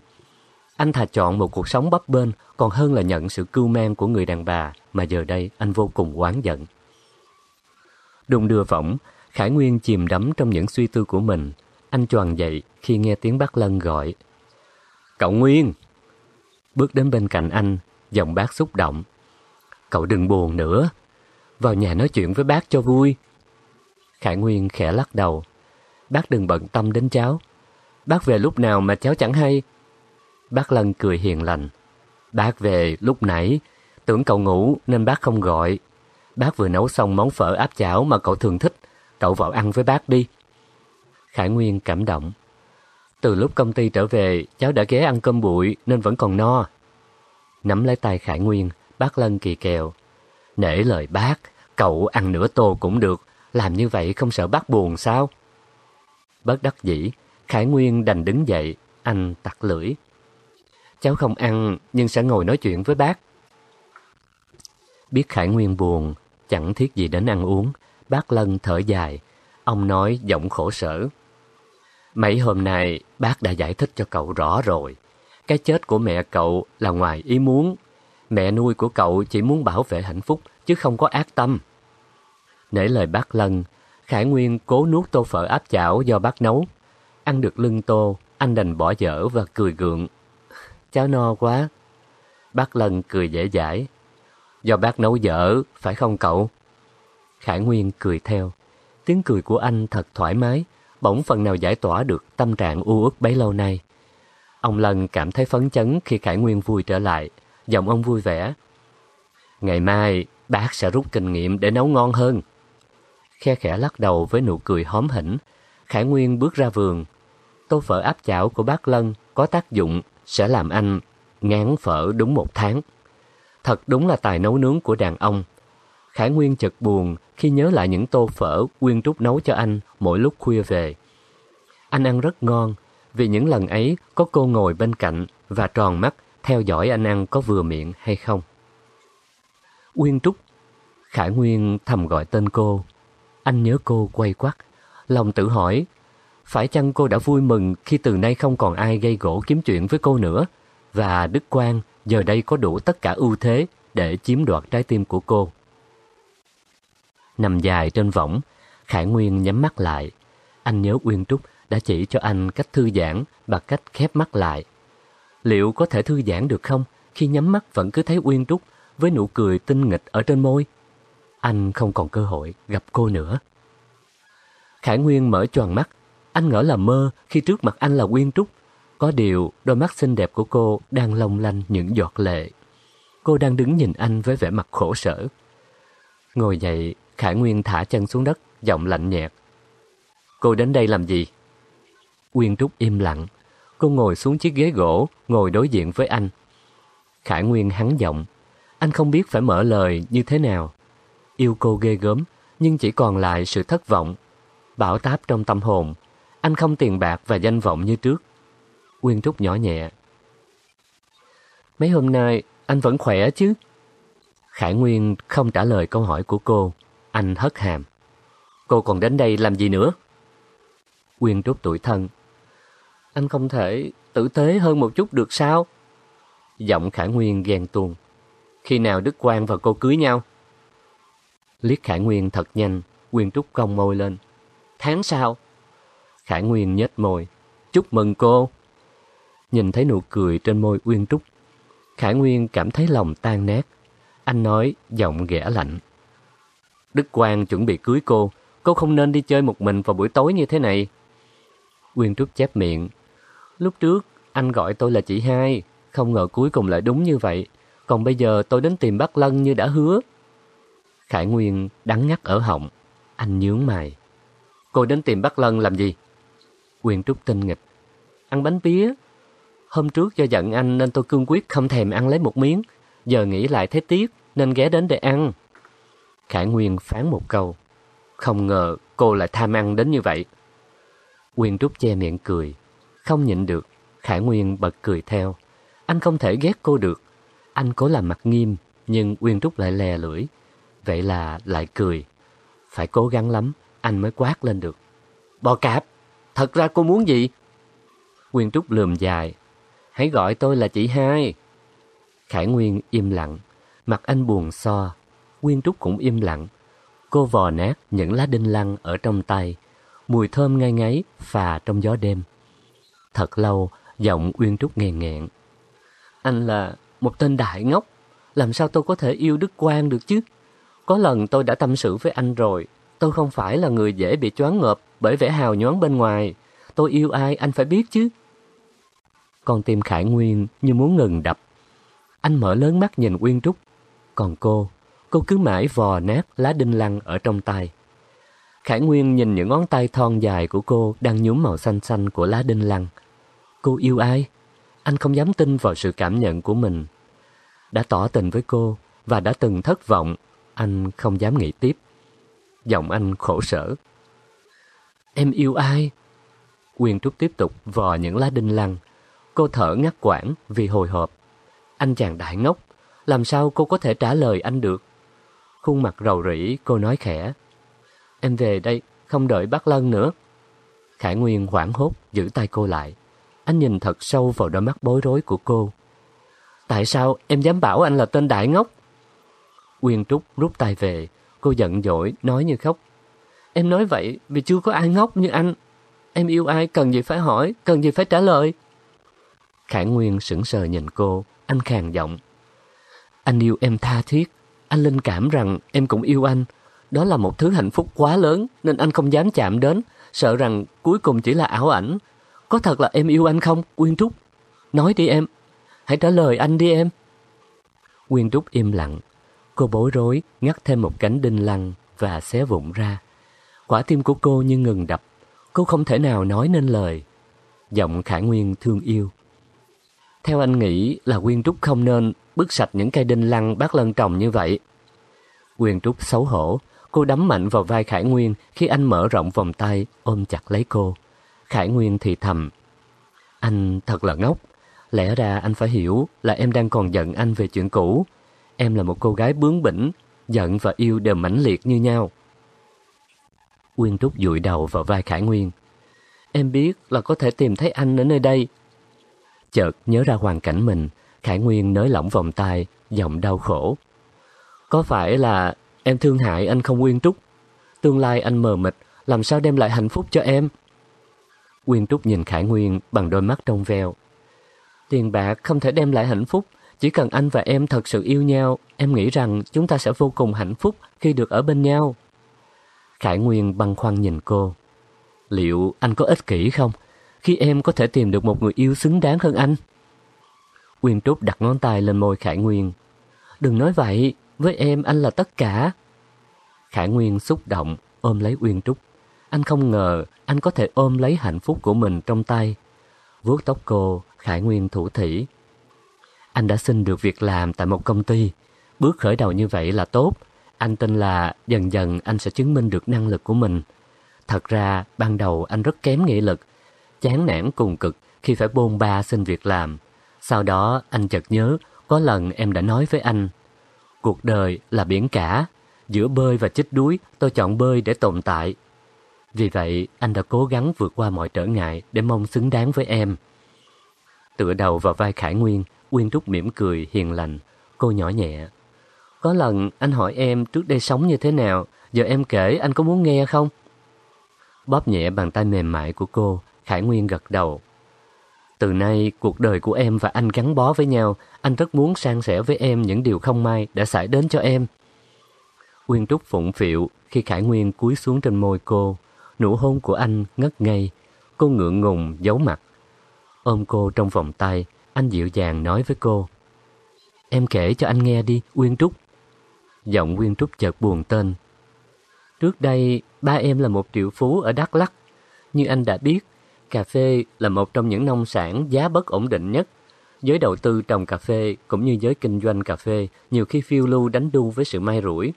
Anh thà chọn một cuộc sống bấp bênh còn hơn là nhận sự cưu mang của người đàn bà mà giờ đây anh vô cùng oán giận. Đùng đưa võng, Khải Nguyên chìm đắm trong những suy tư của mình. Anh choàng dậy khi nghe tiếng bác Lân gọi. Cậu Nguyên! Bước đến bên cạnh anh, giọng bác xúc động. Cậu đừng buồn nữa. Vào nhà nói chuyện với bác cho vui. Khải Nguyên khẽ lắc đầu. Bác đừng bận tâm đến cháu. Bác về lúc nào mà cháu chẳng hay. Bác Lân cười hiền lành. Bác về lúc nãy, tưởng cậu ngủ nên bác không gọi. Bác vừa nấu xong món phở áp chảo mà cậu thường thích, cậu vào ăn với bác đi. Khải Nguyên cảm động. Từ lúc công ty trở về, cháu đã ghé ăn cơm bụi nên vẫn còn no. Nắm lấy tay Khải Nguyên, bác Lân kỳ kèo. Nể lời bác, cậu ăn nửa tô cũng được, làm như vậy không sợ bác buồn sao? Bất đắc dĩ, Khải Nguyên đành đứng dậy, anh tặc lưỡi. Cháu không ăn, nhưng sẽ ngồi nói chuyện với bác. Biết Khải Nguyên buồn, chẳng thiết gì đến ăn uống, bác Lân thở dài. Ông nói giọng khổ sở. Mấy hôm nay, bác đã giải thích cho cậu rõ rồi. Cái chết của mẹ cậu là ngoài ý muốn. Mẹ nuôi của cậu chỉ muốn bảo vệ hạnh phúc, chứ không có ác tâm. Nể lời bác Lân, Khải Nguyên cố nuốt tô phở áp chảo do bác nấu. Ăn được lưng tô, anh đành bỏ dở và cười gượng. Cháu no quá. Bác Lân cười dễ dãi. Do bác nấu dở, phải không cậu? Khải Nguyên cười theo. Tiếng cười của anh thật thoải mái, bỗng phần nào giải tỏa được tâm trạng u uất bấy lâu nay. Ông Lân cảm thấy phấn chấn khi Khải Nguyên vui trở lại, giọng ông vui vẻ. Ngày mai, bác sẽ rút kinh nghiệm để nấu ngon hơn. Khe khẽ lắc đầu với nụ cười hóm hỉnh, Khải Nguyên bước ra vườn. Tô phở áp chảo của bác Lân có tác dụng sẽ làm anh ngán phở đúng một tháng. Thật đúng là tài nấu nướng của đàn ông. Khải Nguyên chợt buồn khi nhớ lại những tô phở Quyên Trúc nấu cho anh mỗi lúc khuya về. Anh ăn rất ngon, vì những lần ấy có cô ngồi bên cạnh và tròn mắt theo dõi anh ăn có vừa miệng hay không. Quyên Trúc Khải Nguyên thầm gọi tên cô. Anh nhớ cô quay quắt, lòng tự hỏi, phải chăng cô đã vui mừng khi từ nay không còn ai gây gỗ kiếm chuyện với cô nữa, và Đức Quang giờ đây có đủ tất cả ưu thế để chiếm đoạt trái tim của cô. Nằm dài trên võng, Khải Nguyên nhắm mắt lại. Anh nhớ Uyên Trúc đã chỉ cho anh cách thư giãn bằng cách khép mắt lại. Liệu có thể thư giãn được không khi nhắm mắt vẫn cứ thấy Uyên Trúc với nụ cười tinh nghịch ở trên môi? Anh không còn cơ hội gặp cô nữa. Khải Nguyên mở tròn mắt. Anh ngỡ là mơ khi trước mặt anh là Uyên Trúc. Có điều, đôi mắt xinh đẹp của cô đang long lanh những giọt lệ. Cô đang đứng nhìn anh với vẻ mặt khổ sở. Ngồi dậy, Khải Nguyên thả chân xuống đất, giọng lạnh nhạt. Cô đến đây làm gì? Uyên Trúc im lặng. Cô ngồi xuống chiếc ghế gỗ, ngồi đối diện với anh. Khải Nguyên hắn giọng. Anh không biết phải mở lời như thế nào. Yêu cô ghê gớm, nhưng chỉ còn lại sự thất vọng. Bão táp trong tâm hồn. Anh không tiền bạc và danh vọng như trước. Quyên Trúc nhỏ nhẹ. Mấy hôm nay, anh vẫn khỏe chứ? Khải Nguyên không trả lời câu hỏi của cô. Anh hất hàm. Cô còn đến đây làm gì nữa? Quyên Trúc tuổi thân. Anh không thể tử tế hơn một chút được sao? Giọng Khải Nguyên ghen tuông. Khi nào Đức Quang và cô cưới nhau? Liếc Khải Nguyên thật nhanh, Quyên Trúc cong môi lên. Tháng sau? Khải Nguyên nhếch môi. Chúc mừng cô. Nhìn thấy nụ cười trên môi Uyên Trúc, Khải Nguyên cảm thấy lòng tan nát. Anh nói giọng ghẻ lạnh. Đức Quang chuẩn bị cưới cô, cô không nên đi chơi một mình vào buổi tối như thế này. Uyên Trúc chép miệng. Lúc trước, anh gọi tôi là chị hai, không ngờ cuối cùng lại đúng như vậy. Còn bây giờ tôi đến tìm bác Lân như đã hứa. Khải Nguyên đắng ngắt ở họng. Anh nhướng mày. Cô đến tìm bác Lân làm gì? Quyền Trúc tinh nghịch. Ăn bánh pía. Hôm trước do giận anh nên tôi cương quyết không thèm ăn lấy một miếng. Giờ nghĩ lại thấy tiếc nên ghé đến để ăn. Khải Nguyên phán một câu. Không ngờ cô lại tham ăn đến như vậy. Quyền Trúc che miệng cười. Không nhịn được, Khải Nguyên bật cười theo. Anh không thể ghét cô được. Anh cố làm mặt nghiêm, nhưng Uyên Trúc lại lè lưỡi. Vậy là lại cười. Phải cố gắng lắm, anh mới quát lên được. Bò cạp, thật ra cô muốn gì? Uyên Trúc lườm dài. Hãy gọi tôi là chị hai. Khải Nguyên im lặng, mặt anh buồn so. Uyên Trúc cũng im lặng. Cô vò nát những lá đinh lăng ở trong tay, mùi thơm ngai ngáy phà trong gió đêm. Thật lâu, giọng Uyên Trúc nghèn nghẹn. Anh là một tên đại ngốc, làm sao tôi có thể yêu Đức Quang được chứ? Có lần tôi đã tâm sự với anh rồi, tôi không phải là người dễ bị choáng ngợp bởi vẻ hào nhoáng bên ngoài. Tôi yêu ai anh phải biết chứ. Con tim Khải Nguyên như muốn ngừng đập. Anh mở lớn mắt nhìn Uyên Trúc. Còn cô, cô cứ mãi vò nát lá đinh lăng ở trong tay. Khải Nguyên nhìn những ngón tay thon dài của cô đang nhúm màu xanh xanh của lá đinh lăng. Cô yêu ai? Anh không dám tin vào sự cảm nhận của mình. Đã tỏ tình với cô và đã từng thất vọng, anh không dám nghĩ tiếp. Giọng anh khổ sở. Em yêu ai? Quyền Trúc tiếp tục vò những lá đinh lăng. Cô thở ngắt quãng vì hồi hộp. Anh chàng đại ngốc, làm sao cô có thể trả lời anh được? Khuôn mặt rầu rĩ, cô nói khẽ. Em về đây, không đợi bác Lân nữa. Khải Nguyên hoảng hốt, giữ tay cô lại. Anh nhìn thật sâu vào đôi mắt bối rối của cô. Tại sao em dám bảo anh là tên đại ngốc? Quyên Trúc rút tay về, cô giận dỗi, nói như khóc. Em nói vậy vì chưa có ai ngốc như anh. em yêu ai cần gì phải hỏi, cần gì phải trả lời. Khải Nguyên sững sờ nhìn cô, anh khàn giọng. Anh yêu em tha thiết, anh linh cảm rằng em cũng yêu anh. Đó là một thứ hạnh phúc quá lớn nên anh không dám chạm đến, sợ rằng cuối cùng chỉ là ảo ảnh. Có thật là em yêu anh không, Quyên Trúc? Nói đi em, hãy trả lời anh đi em. Quyên Trúc im lặng, cô bối rối ngắt thêm một cánh đinh lăng và xé vụn ra. Quả tim của cô như ngừng đập, cô không thể nào nói nên lời. Giọng Khả Nguyên thương yêu. Theo anh nghĩ là Quyên Trúc không nên bứt sạch những cây đinh lăng bác lân trồng như vậy. Quyên Trúc xấu hổ, cô đấm mạnh vào vai Khải Nguyên khi anh mở rộng vòng tay ôm chặt lấy cô. Khải Nguyên thì thầm. Anh thật là ngốc. Lẽ ra anh phải hiểu là em đang còn giận anh về chuyện cũ. Em là một cô gái bướng bỉnh, giận và yêu đều mãnh liệt như nhau. Quyên Trúc dụi đầu vào vai Khải Nguyên. Em biết là có thể tìm thấy anh ở nơi đây. Chợt nhớ ra hoàn cảnh mình, Khải Nguyên nới lỏng vòng tay, giọng đau khổ. Có phải là em thương hại anh không Quyên Trúc? Tương lai anh mờ mịt, làm sao đem lại hạnh phúc cho em? Quyên Trúc nhìn Khải Nguyên bằng đôi mắt trong veo. Tiền bạc không thể đem lại hạnh phúc, chỉ cần anh và em thật sự yêu nhau, em nghĩ rằng chúng ta sẽ vô cùng hạnh phúc khi được ở bên nhau. Khải Nguyên băn khoăn nhìn cô. Liệu anh có ích kỷ không? Khi em có thể tìm được một người yêu xứng đáng hơn anh? Quyên Trúc đặt ngón tay lên môi Khải Nguyên. Đừng nói vậy, với em anh là tất cả. Khải Nguyên xúc động, ôm lấy Uyên Trúc. Anh không ngờ anh có thể ôm lấy hạnh phúc của mình trong tay. Vuốt tóc cô, Khải Nguyên thủ thỉ. Anh đã xin được việc làm tại một công ty. Bước khởi đầu như vậy là tốt. Anh tin là dần dần anh sẽ chứng minh được năng lực của mình. Thật ra, ban đầu anh rất kém nghị lực, chán nản cùng cực khi phải bôn ba xin việc làm. Sau đó anh chợt nhớ, có lần em đã nói với anh, cuộc đời là biển cả, giữa bơi và chích đuối, tôi chọn bơi để tồn tại. Vì vậy, anh đã cố gắng vượt qua mọi trở ngại để mong xứng đáng với em. Tựa đầu vào vai Khải Nguyên, Quyên Trúc mỉm cười, hiền lành. Cô nhỏ nhẹ. Có lần anh hỏi em trước đây sống như thế nào, giờ em kể anh có muốn nghe không? Bóp nhẹ bàn tay mềm mại của cô, Khải Nguyên gật đầu. Từ nay, cuộc đời của em và anh gắn bó với nhau, anh rất muốn san sẻ với em những điều không may đã xảy đến cho em. Uyên Trúc phụng phịu khi Khải Nguyên cúi xuống trên môi cô, nụ hôn của anh ngất ngây, cô ngượng ngùng giấu mặt. Ôm cô trong vòng tay, anh dịu dàng nói với cô. Em kể cho anh nghe đi, Uyên Trúc. Giọng nguyên Trúc chợt buồn tên. Trước đây, ba em là một triệu phú ở Đắk Lắk. Như anh đã biết, cà phê là một trong những nông sản giá bất ổn định nhất. Giới đầu tư trồng cà phê cũng như giới kinh doanh cà phê nhiều khi phiêu lưu đánh đu với sự may rủi.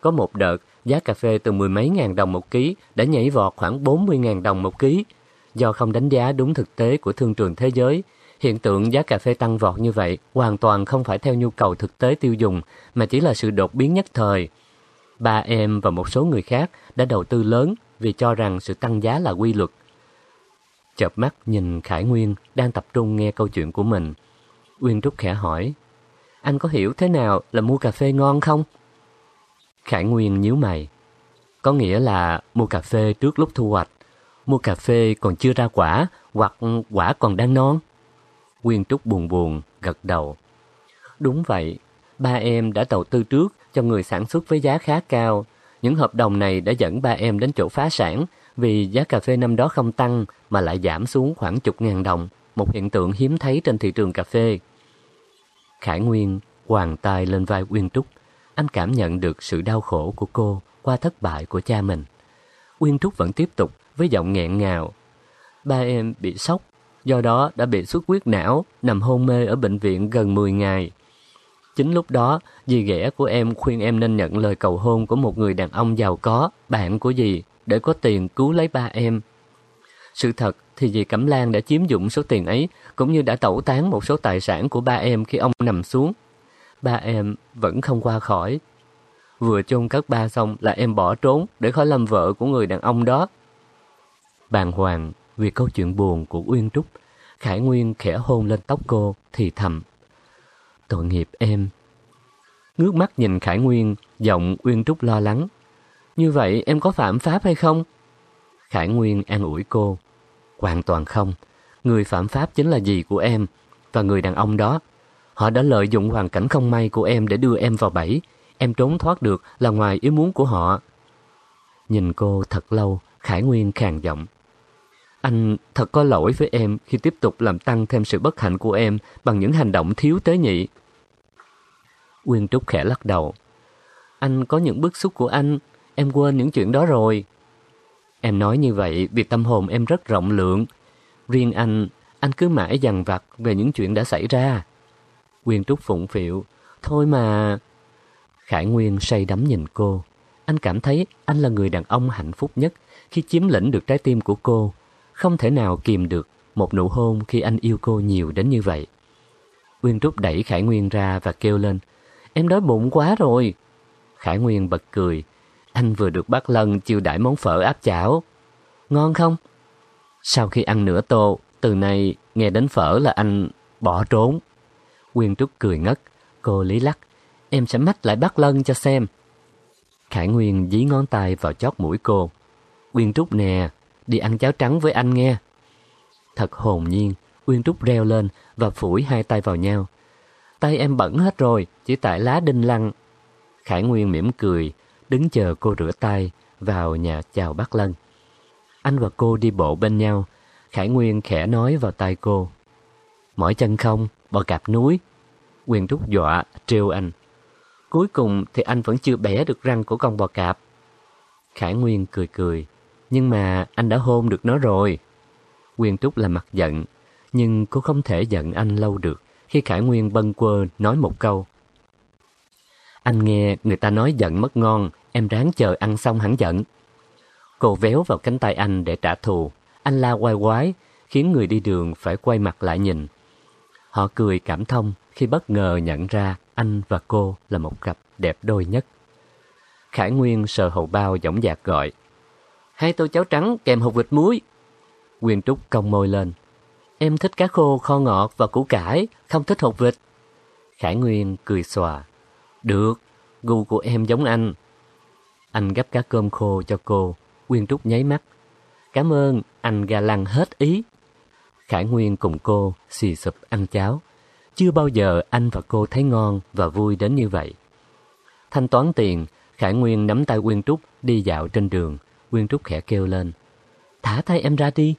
Có một đợt, giá cà phê từ mười mấy ngàn đồng một ký đã nhảy vọt khoảng 40 ngàn đồng một ký. Do không đánh giá đúng thực tế của thương trường thế giới, hiện tượng giá cà phê tăng vọt như vậy hoàn toàn không phải theo nhu cầu thực tế tiêu dùng mà chỉ là sự đột biến nhất thời. Ba em và một số người khác đã đầu tư lớn vì cho rằng sự tăng giá là quy luật. Chợp mắt nhìn Khải Nguyên đang tập trung nghe câu chuyện của mình. Uyên Trúc khẽ hỏi, anh có hiểu thế nào là mua cà phê ngon không? Khải Nguyên nhíu mày. Có nghĩa là mua cà phê trước lúc thu hoạch, mua cà phê còn chưa ra quả hoặc quả còn đang non. Nguyên Trúc buồn buồn, gật đầu. Đúng vậy, ba em đã đầu tư trước cho người sản xuất với giá khá cao. Những hợp đồng này đã dẫn ba em đến chỗ phá sản vì giá cà phê năm đó không tăng mà lại giảm xuống khoảng chục ngàn đồng, một hiện tượng hiếm thấy trên thị trường cà phê. Khải Nguyên hoàng tay lên vai Uyên Trúc, anh cảm nhận được sự đau khổ của cô qua thất bại của cha mình. Uyên Trúc vẫn tiếp tục với giọng nghẹn ngào. Ba em bị sốc, do đó đã bị xuất huyết não, nằm hôn mê ở bệnh viện gần 10 ngày. Chính lúc đó, dì ghẻ của em khuyên em nên nhận lời cầu hôn của một người đàn ông giàu có, bạn của dì, để có tiền cứu lấy ba em. Sự thật thì dì Cẩm Lan đã chiếm dụng số tiền ấy, cũng như đã tẩu tán một số tài sản của ba em khi ông nằm xuống. Ba em vẫn không qua khỏi. Vừa chôn các ba xong là em bỏ trốn để khỏi làm vợ của người đàn ông đó. Bàng hoàng vì câu chuyện buồn của Uyên Trúc, Khải Nguyên khẽ hôn lên tóc cô, thì thầm. Tội nghiệp em. Ngước mắt nhìn Khải Nguyên, giọng Uyên Trúc lo lắng. Như vậy em có phạm pháp hay không? Khải Nguyên an ủi cô. Hoàn toàn không. Người phạm pháp chính là dì của em và người đàn ông đó. Họ đã lợi dụng hoàn cảnh không may của em để đưa em vào bẫy. Em trốn thoát được là ngoài ý muốn của họ. Nhìn cô thật lâu, Khải Nguyên khàn giọng. Anh thật có lỗi với em khi tiếp tục làm tăng thêm sự bất hạnh của em bằng những hành động thiếu tế nhị. Quyên Trúc khẽ lắc đầu. Anh có những bức xúc của anh, em quên những chuyện đó rồi. Em nói như vậy vì tâm hồn em rất rộng lượng. Riêng anh, anh cứ mãi dằn vặt về những chuyện đã xảy ra. Quyên Trúc phụng phịu. Thôi mà... Khải Nguyên say đắm nhìn cô. Anh cảm thấy anh là người đàn ông hạnh phúc nhất khi chiếm lĩnh được trái tim của cô. Không thể nào kìm được một nụ hôn khi anh yêu cô nhiều đến như vậy. Uyên Trúc đẩy Khải Nguyên ra và kêu lên. Em đói bụng quá rồi. Khải Nguyên bật cười. Anh vừa được bác Lân chiêu đãi món phở áp chảo. Ngon không? Sau khi ăn nửa tô, từ nay nghe đến phở là anh bỏ trốn. uyên Trúc cười ngất. Cô lý lắc. Em sẽ mách lại bác Lân cho xem. Khải Nguyên dí ngón tay vào chót mũi cô. Uyên Trúc nè, đi ăn cháo trắng với anh nghe. Thật hồn nhiên, Uyên Trúc reo lên và phủi hai tay vào nhau. Tay em bẩn hết rồi, chỉ tại lá đinh lăng. Khải Nguyên mỉm cười, đứng chờ cô rửa tay, vào nhà chào bác Lân. Anh và cô đi bộ bên nhau, Khải Nguyên khẽ nói vào tai cô. Mỏi chân không, bò cạp núi. Quyền Trúc dọa, trêu anh. Cuối cùng thì anh vẫn chưa bẻ được răng của con bò cạp. Khải Nguyên cười cười, nhưng mà anh đã hôn được nó rồi. Quyên túc là mặt giận, nhưng cô không thể giận anh lâu được khi Khải Nguyên bâng quơ nói một câu. Anh nghe người ta nói giận mất ngon, em ráng chờ ăn xong hẳn giận. Cô véo vào cánh tay anh để trả thù. Anh la quay quái, khiến người đi đường phải quay mặt lại nhìn. Họ cười cảm thông khi bất ngờ nhận ra anh và cô là một cặp đẹp đôi nhất. Khải Nguyên sờ hậu bao dõng dạc gọi. Hai tô cháo trắng kèm hột vịt muối. Quyền Trúc cong môi lên. Em thích cá khô, kho ngọt và củ cải, không thích hột vịt. Khải Nguyên cười xòa. Được, gu của em giống anh. Anh gấp cá cơm khô cho cô, Quyên Trúc nháy mắt. Cảm ơn, anh gà lăng hết ý. Khải Nguyên cùng cô xì sụp ăn cháo. Chưa bao giờ anh và cô thấy ngon và vui đến như vậy. Thanh toán tiền, Khải Nguyên nắm tay Quyên Trúc đi dạo trên đường. Nguyên Trúc khẽ kêu lên. Thả tay em ra đi.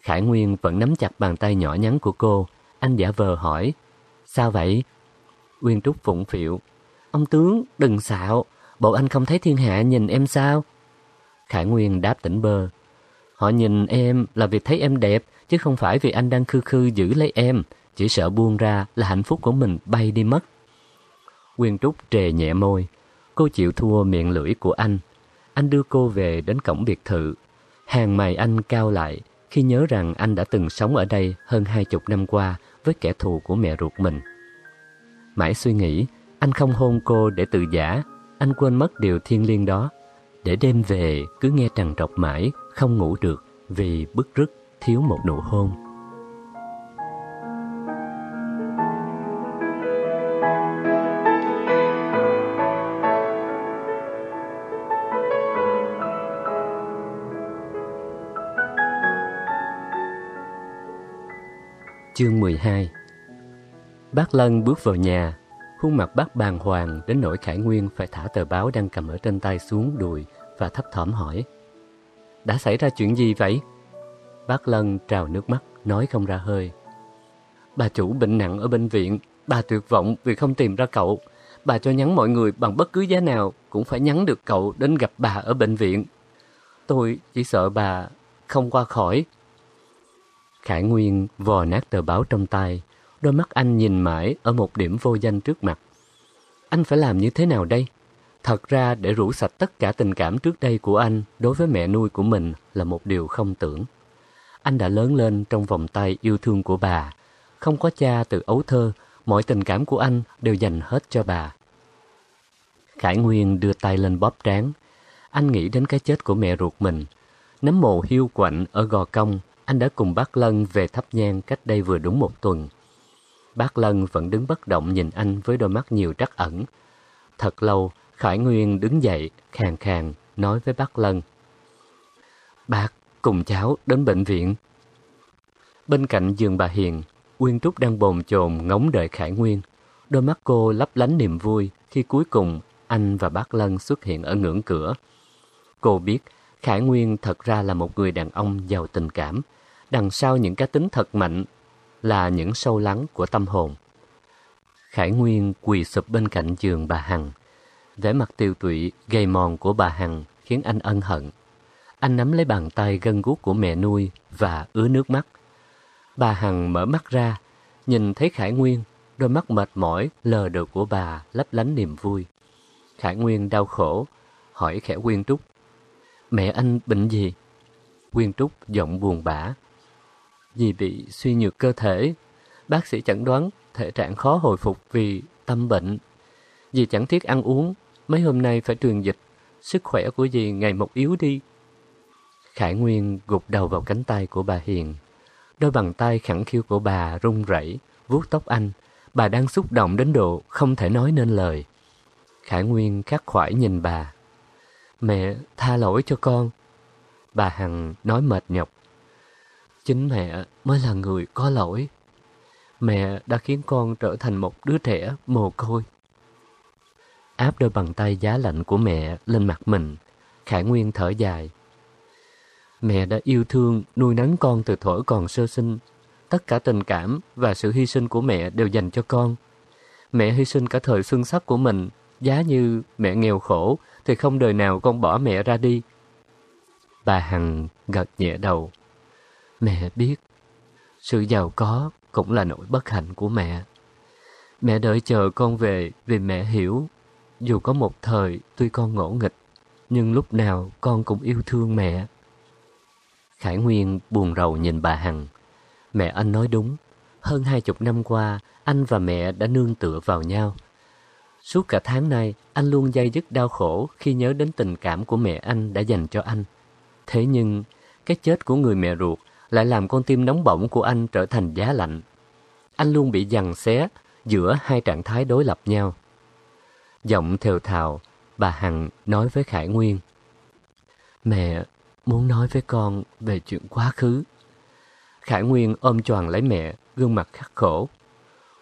Khải Nguyên vẫn nắm chặt bàn tay nhỏ nhắn của cô. Anh giả vờ hỏi. Sao vậy? Nguyên Trúc phụng phịu. Ông tướng, đừng xạo. Bộ anh không thấy thiên hạ nhìn em sao? Khải Nguyên đáp tỉnh bơ. Họ nhìn em là vì thấy em đẹp, chứ không phải vì anh đang khư khư giữ lấy em. Chỉ sợ buông ra là hạnh phúc của mình bay đi mất. Nguyên Trúc trề nhẹ môi. Cô chịu thua miệng lưỡi của anh. Anh đưa cô về đến cổng biệt thự. Hàng mày anh cao lại khi nhớ rằng anh đã từng sống ở đây hơn hai chục năm qua với kẻ thù của mẹ ruột mình. Mãi suy nghĩ, anh không hôn cô để tự giả. Anh quên mất điều thiêng liêng đó. Để đêm về cứ nghe trằn trọc mãi, không ngủ được vì bức rứt thiếu một nụ hôn. Chương 12 Bác Lân bước vào nhà, khuôn mặt bác bàng hoàng đến nỗi Khải Nguyên phải thả tờ báo đang cầm ở trên tay xuống đùi và thấp thỏm hỏi. Đã xảy ra chuyện gì vậy? Bác Lân trào nước mắt, nói không ra hơi. Bà chủ bệnh nặng ở bệnh viện, bà tuyệt vọng vì không tìm ra cậu. Bà cho nhắn mọi người bằng bất cứ giá nào cũng phải nhắn được cậu đến gặp bà ở bệnh viện. Tôi chỉ sợ bà không qua khỏi. Khải Nguyên vò nát tờ báo trong tay, đôi mắt anh nhìn mãi ở một điểm vô danh trước mặt. Anh phải làm như thế nào đây? Thật ra để rủ sạch tất cả tình cảm trước đây của anh đối với mẹ nuôi của mình là một điều không tưởng. Anh đã lớn lên trong vòng tay yêu thương của bà. Không có cha từ ấu thơ, mọi tình cảm của anh đều dành hết cho bà. Khải Nguyên đưa tay lên bóp trán. Anh nghĩ đến cái chết của mẹ ruột mình. Nấm mồ hiu quạnh ở Gò Công, anh đã cùng bác Lân về thắp nhang cách đây vừa đúng một tuần. Bác Lân vẫn đứng bất động nhìn anh với đôi mắt nhiều trắc ẩn. Thật lâu, Khải Nguyên đứng dậy, khàn khàn, nói với bác Lân. Bác, cùng cháu đến bệnh viện. Bên cạnh giường bà Hiền, uyên Trúc đang bồn chồn ngóng đợi Khải Nguyên. Đôi mắt cô lấp lánh niềm vui khi cuối cùng anh và bác Lân xuất hiện ở ngưỡng cửa. Cô biết Khải Nguyên thật ra là một người đàn ông giàu tình cảm. Đằng sau những cá tính thật mạnh là những sâu lắng của tâm hồn. Khải Nguyên quỳ sụp bên cạnh giường bà Hằng. vẻ mặt tiêu tụy, gầy mòn của bà Hằng khiến anh ân hận. Anh nắm lấy bàn tay gân guốc của mẹ nuôi và ứa nước mắt. Bà Hằng mở mắt ra, nhìn thấy Khải Nguyên, đôi mắt mệt mỏi lờ đờ của bà lấp lánh niềm vui. Khải Nguyên đau khổ, hỏi khẽ Nguyên Trúc. Mẹ anh bệnh gì? Nguyên Trúc giọng buồn bã vì bị suy nhược cơ thể. Bác sĩ chẩn đoán thể trạng khó hồi phục vì tâm bệnh. Dì chẳng thiết ăn uống, mấy hôm nay phải truyền dịch. Sức khỏe của dì ngày một yếu đi. Khải Nguyên gục đầu vào cánh tay của bà Hiền. Đôi bàn tay khẳng khiu của bà run rẩy, vuốt tóc anh. Bà đang xúc động đến độ không thể nói nên lời. Khải Nguyên khắc khoải nhìn bà. Mẹ tha lỗi cho con. Bà Hằng nói mệt nhọc. Chính mẹ mới là người có lỗi. Mẹ đã khiến con trở thành một đứa trẻ mồ côi. Áp đôi bàn tay giá lạnh của mẹ lên mặt mình, Khải Nguyên thở dài. Mẹ đã yêu thương, nuôi nấng con từ thuở còn sơ sinh. Tất cả tình cảm và sự hy sinh của mẹ đều dành cho con. Mẹ hy sinh cả thời xuân sắc của mình, giá như mẹ nghèo khổ thì không đời nào con bỏ mẹ ra đi. Bà Hằng gật nhẹ đầu. Mẹ biết, sự giàu có cũng là nỗi bất hạnh của mẹ. Mẹ đợi chờ con về vì mẹ hiểu, dù có một thời tuy con ngỗ nghịch, nhưng lúc nào con cũng yêu thương mẹ. Khải Nguyên buồn rầu nhìn bà Hằng. Mẹ anh nói đúng, hơn hai chục năm qua, anh và mẹ đã nương tựa vào nhau. Suốt cả tháng nay, anh luôn dây dứt đau khổ khi nhớ đến tình cảm của mẹ anh đã dành cho anh. Thế nhưng, cái chết của người mẹ ruột lại làm con tim nóng bỏng của anh trở thành giá lạnh. Anh luôn bị giằng xé giữa hai trạng thái đối lập nhau. Giọng thều thào, bà Hằng nói với Khải Nguyên. Mẹ muốn nói với con về chuyện quá khứ. Khải Nguyên ôm choàng lấy mẹ, gương mặt khắc khổ.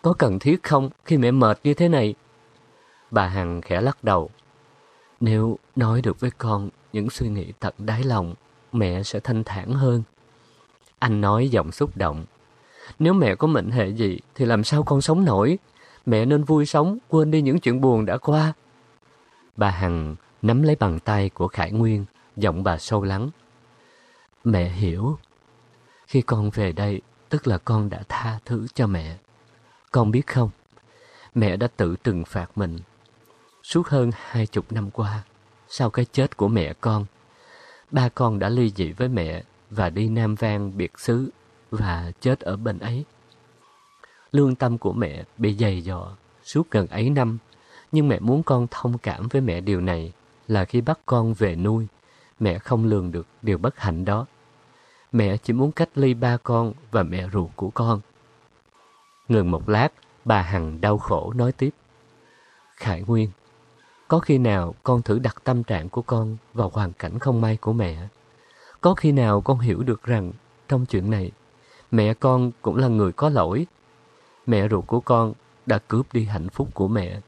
Có cần thiết không khi mẹ mệt như thế này? Bà Hằng khẽ lắc đầu. Nếu nói được với con những suy nghĩ tận đáy lòng, mẹ sẽ thanh thản hơn. Anh nói giọng xúc động. Nếu mẹ có mệnh hệ gì thì làm sao con sống nổi? Mẹ nên vui sống, quên đi những chuyện buồn đã qua. Bà Hằng nắm lấy bàn tay của Khải Nguyên, giọng bà sâu lắng. Mẹ hiểu. Khi con về đây, tức là con đã tha thứ cho mẹ. Con biết không, mẹ đã tự trừng phạt mình. Suốt hơn hai chục năm qua, sau cái chết của mẹ con, ba con đã ly dị với mẹ và đi Nam Vang biệt xứ và chết ở bên ấy. Lương tâm của mẹ bị dày dò suốt gần ấy năm, nhưng mẹ muốn con thông cảm với mẹ điều này là khi bắt con về nuôi, mẹ không lường được điều bất hạnh đó. Mẹ chỉ muốn cách ly ba con và mẹ ruột của con. Ngừng một lát, bà Hằng đau khổ nói tiếp. Khải Nguyên, có khi nào con thử đặt tâm trạng của con vào hoàn cảnh không may của mẹ? Có khi nào con hiểu được rằng trong chuyện này, mẹ con cũng là người có lỗi. Mẹ ruột của con đã cướp đi hạnh phúc của mẹ.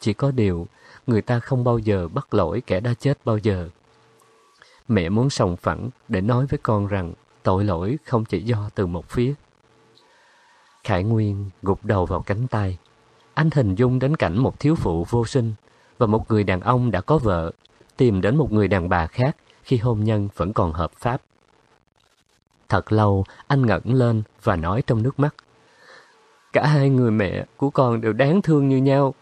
Chỉ có điều, người ta không bao giờ bắt lỗi kẻ đã chết bao giờ. Mẹ muốn sòng phẳng để nói với con rằng tội lỗi không chỉ do từ một phía. Khải Nguyên gục đầu vào cánh tay. Anh hình dung đến cảnh một thiếu phụ vô sinh và một người đàn ông đã có vợ tìm đến một người đàn bà khác khi hôn nhân vẫn còn hợp pháp. Thật lâu, anh ngẩng lên và nói trong nước mắt. Cả hai người mẹ của con đều đáng thương như nhau.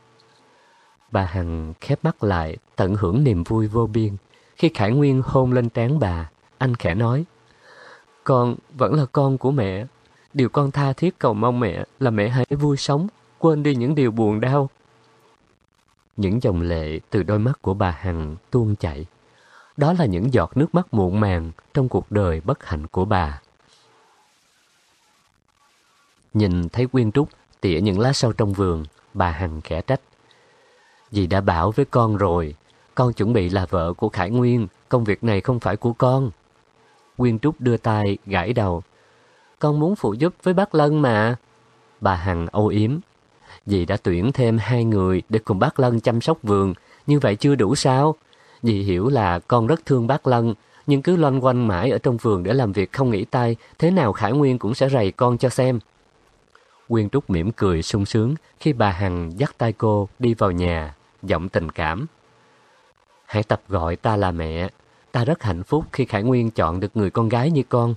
Bà Hằng khép mắt lại, tận hưởng niềm vui vô biên. Khi Khải Nguyên hôn lên trán bà, anh khẽ nói. Con vẫn là con của mẹ. Điều con tha thiết cầu mong mẹ là mẹ hãy vui sống, quên đi những điều buồn đau. Những dòng lệ từ đôi mắt của bà Hằng tuôn chảy. Đó là những giọt nước mắt muộn màng trong cuộc đời bất hạnh của bà. Nhìn thấy Quyên Trúc tỉa những lá sâu trong vườn, bà Hằng khẽ trách. Dì đã bảo với con rồi, con chuẩn bị là vợ của Khải Nguyên, công việc này không phải của con. Quyên Trúc đưa tay, gãi đầu. Con muốn phụ giúp với bác Lân mà. Bà Hằng âu yếm. Dì đã tuyển thêm hai người để cùng bác Lân chăm sóc vườn. Như vậy chưa đủ sao? Dì hiểu là con rất thương bác Lân, nhưng cứ loanh quanh mãi ở trong vườn để làm việc không nghỉ tay, thế nào Khải Nguyên cũng sẽ rầy con cho xem. Quyên Trúc mỉm cười sung sướng khi bà Hằng dắt tay cô đi vào nhà, giọng tình cảm. Hãy tập gọi ta là mẹ, ta rất hạnh phúc khi Khải Nguyên chọn được người con gái như con.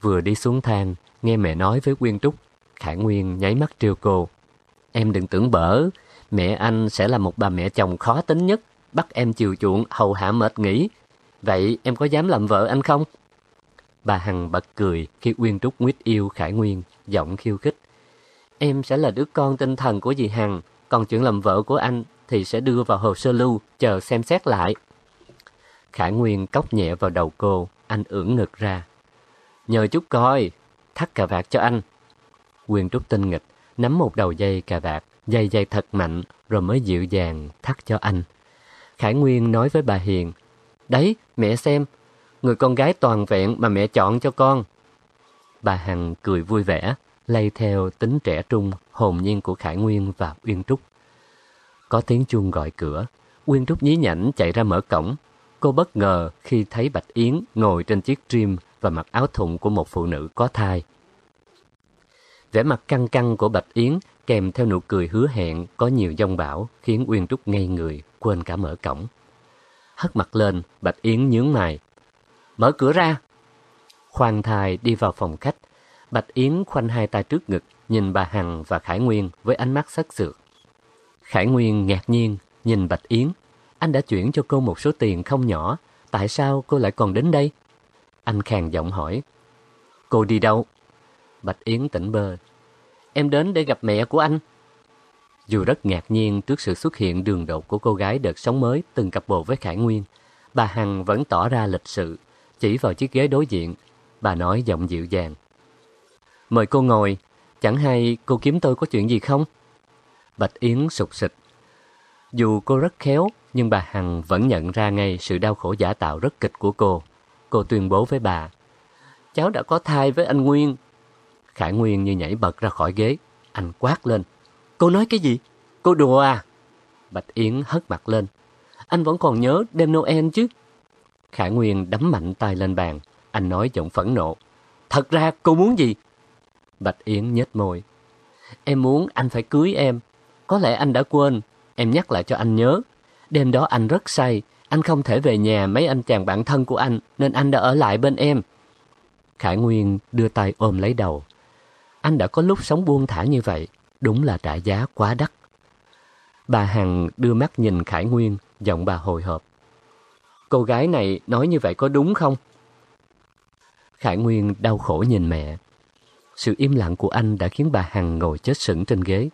Vừa đi xuống thang, nghe mẹ nói với Quyên Trúc, Khải Nguyên nháy mắt trêu cô. Em đừng tưởng bở, mẹ anh sẽ là một bà mẹ chồng khó tính nhất, bắt em chiều chuộng, hầu hạ mệt nghỉ. Vậy em có dám làm vợ anh không? Bà Hằng bật cười khi Uyên Trúc nguyết yêu Khải Nguyên, giọng khiêu khích. Em sẽ là đứa con tinh thần của dì Hằng, còn chuyện làm vợ của anh thì sẽ đưa vào hồ sơ lưu, chờ xem xét lại. Khải Nguyên cốc nhẹ vào đầu cô, anh ưỡn ngực ra. Nhờ chút coi, thắt cà vạt cho anh. Quyên Trúc tinh nghịch, nắm một đầu dây cà vạt, dây dây thật mạnh, rồi mới dịu dàng thắt cho anh. Khải Nguyên nói với bà Hiền, Đấy, mẹ xem, người con gái toàn vẹn mà mẹ chọn cho con. Bà Hằng cười vui vẻ, lay theo tính trẻ trung, hồn nhiên của Khải Nguyên và Uyên Trúc. Có tiếng chuông gọi cửa, Uyên Trúc nhí nhảnh chạy ra mở cổng. Cô bất ngờ khi thấy Bạch Yến ngồi trên chiếc trim và mặc áo thụng của một phụ nữ có thai. Vẻ mặt căng căng của Bạch Yến kèm theo nụ cười hứa hẹn có nhiều dông bão khiến Uyên Trúc ngây người, quên cả mở cổng. Hất mặt lên, Bạch Yến nhướng mày. Mở cửa ra! Khoan thai đi vào phòng khách. Bạch Yến khoanh hai tay trước ngực, nhìn bà Hằng và Khải Nguyên với ánh mắt sắc sược. Khải Nguyên ngạc nhiên, nhìn Bạch Yến. Anh đã chuyển cho cô một số tiền không nhỏ. Tại sao cô lại còn đến đây? Anh khàn giọng hỏi. Cô đi đâu? Bạch Yến tỉnh bơ. Em đến để gặp mẹ của anh. Dù rất ngạc nhiên trước sự xuất hiện đường đột của cô gái đợt sống mới từng cặp bồ với Khải Nguyên, bà Hằng vẫn tỏ ra lịch sự, chỉ vào chiếc ghế đối diện. Bà nói giọng dịu dàng. Mời cô ngồi, chẳng hay cô kiếm tôi có chuyện gì không? Bạch Yến sụt sịch. Dù cô rất khéo, nhưng bà Hằng vẫn nhận ra ngay sự đau khổ giả tạo rất kịch của cô. Cô tuyên bố với bà, cháu đã có thai với anh Nguyên. Khải Nguyên như nhảy bật ra khỏi ghế, anh quát lên. Cô nói cái gì? Cô đùa à? Bạch Yến hất mặt lên. Anh vẫn còn nhớ đêm Noel chứ? Khải Nguyên đấm mạnh tay lên bàn. Anh nói giọng phẫn nộ. Thật ra cô muốn gì? Bạch Yến nhếch môi. Em muốn anh phải cưới em. Có lẽ anh đã quên. Em nhắc lại cho anh nhớ. Đêm đó anh rất say. Anh không thể về nhà mấy anh chàng bạn thân của anh, nên anh đã ở lại bên em. Khải Nguyên đưa tay ôm lấy đầu. Anh đã có lúc sống buông thả như vậy, đúng là trả giá quá đắt. Bà Hằng đưa mắt nhìn Khải Nguyên, giọng bà hồi hộp. Cô gái này nói như vậy có đúng không? Khải Nguyên đau khổ nhìn mẹ. Sự im lặng của anh đã khiến bà Hằng ngồi chết sững trên ghế.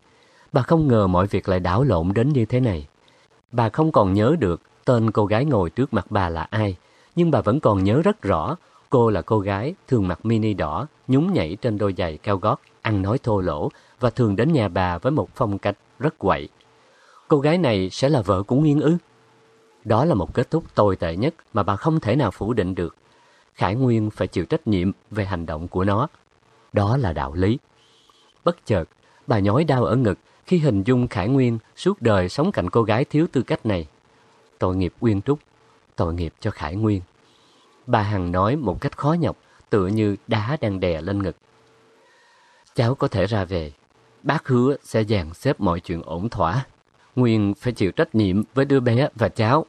Bà không ngờ mọi việc lại đảo lộn đến như thế này. Bà không còn nhớ được tên cô gái ngồi trước mặt bà là ai, nhưng bà vẫn còn nhớ rất rõ cô là cô gái thường mặc mini đỏ, nhún nhảy trên đôi giày cao gót, ăn nói thô lỗ và thường đến nhà bà với một phong cách rất quậy. Cô gái này sẽ là vợ của Nguyên ư? Đó là một kết thúc tồi tệ nhất mà bà không thể nào phủ định được. Khải Nguyên phải chịu trách nhiệm về hành động của nó. Đó là đạo lý. Bất chợt, bà nhói đau ở ngực khi hình dung Khải Nguyên suốt đời sống cạnh cô gái thiếu tư cách này. Tội nghiệp Uyên Trúc, tội nghiệp cho Khải Nguyên. Bà Hằng nói một cách khó nhọc, tựa như đá đang đè lên ngực. Cháu có thể ra về. Bác hứa sẽ dàn xếp mọi chuyện ổn thỏa. Nguyên phải chịu trách nhiệm với đứa bé và cháu.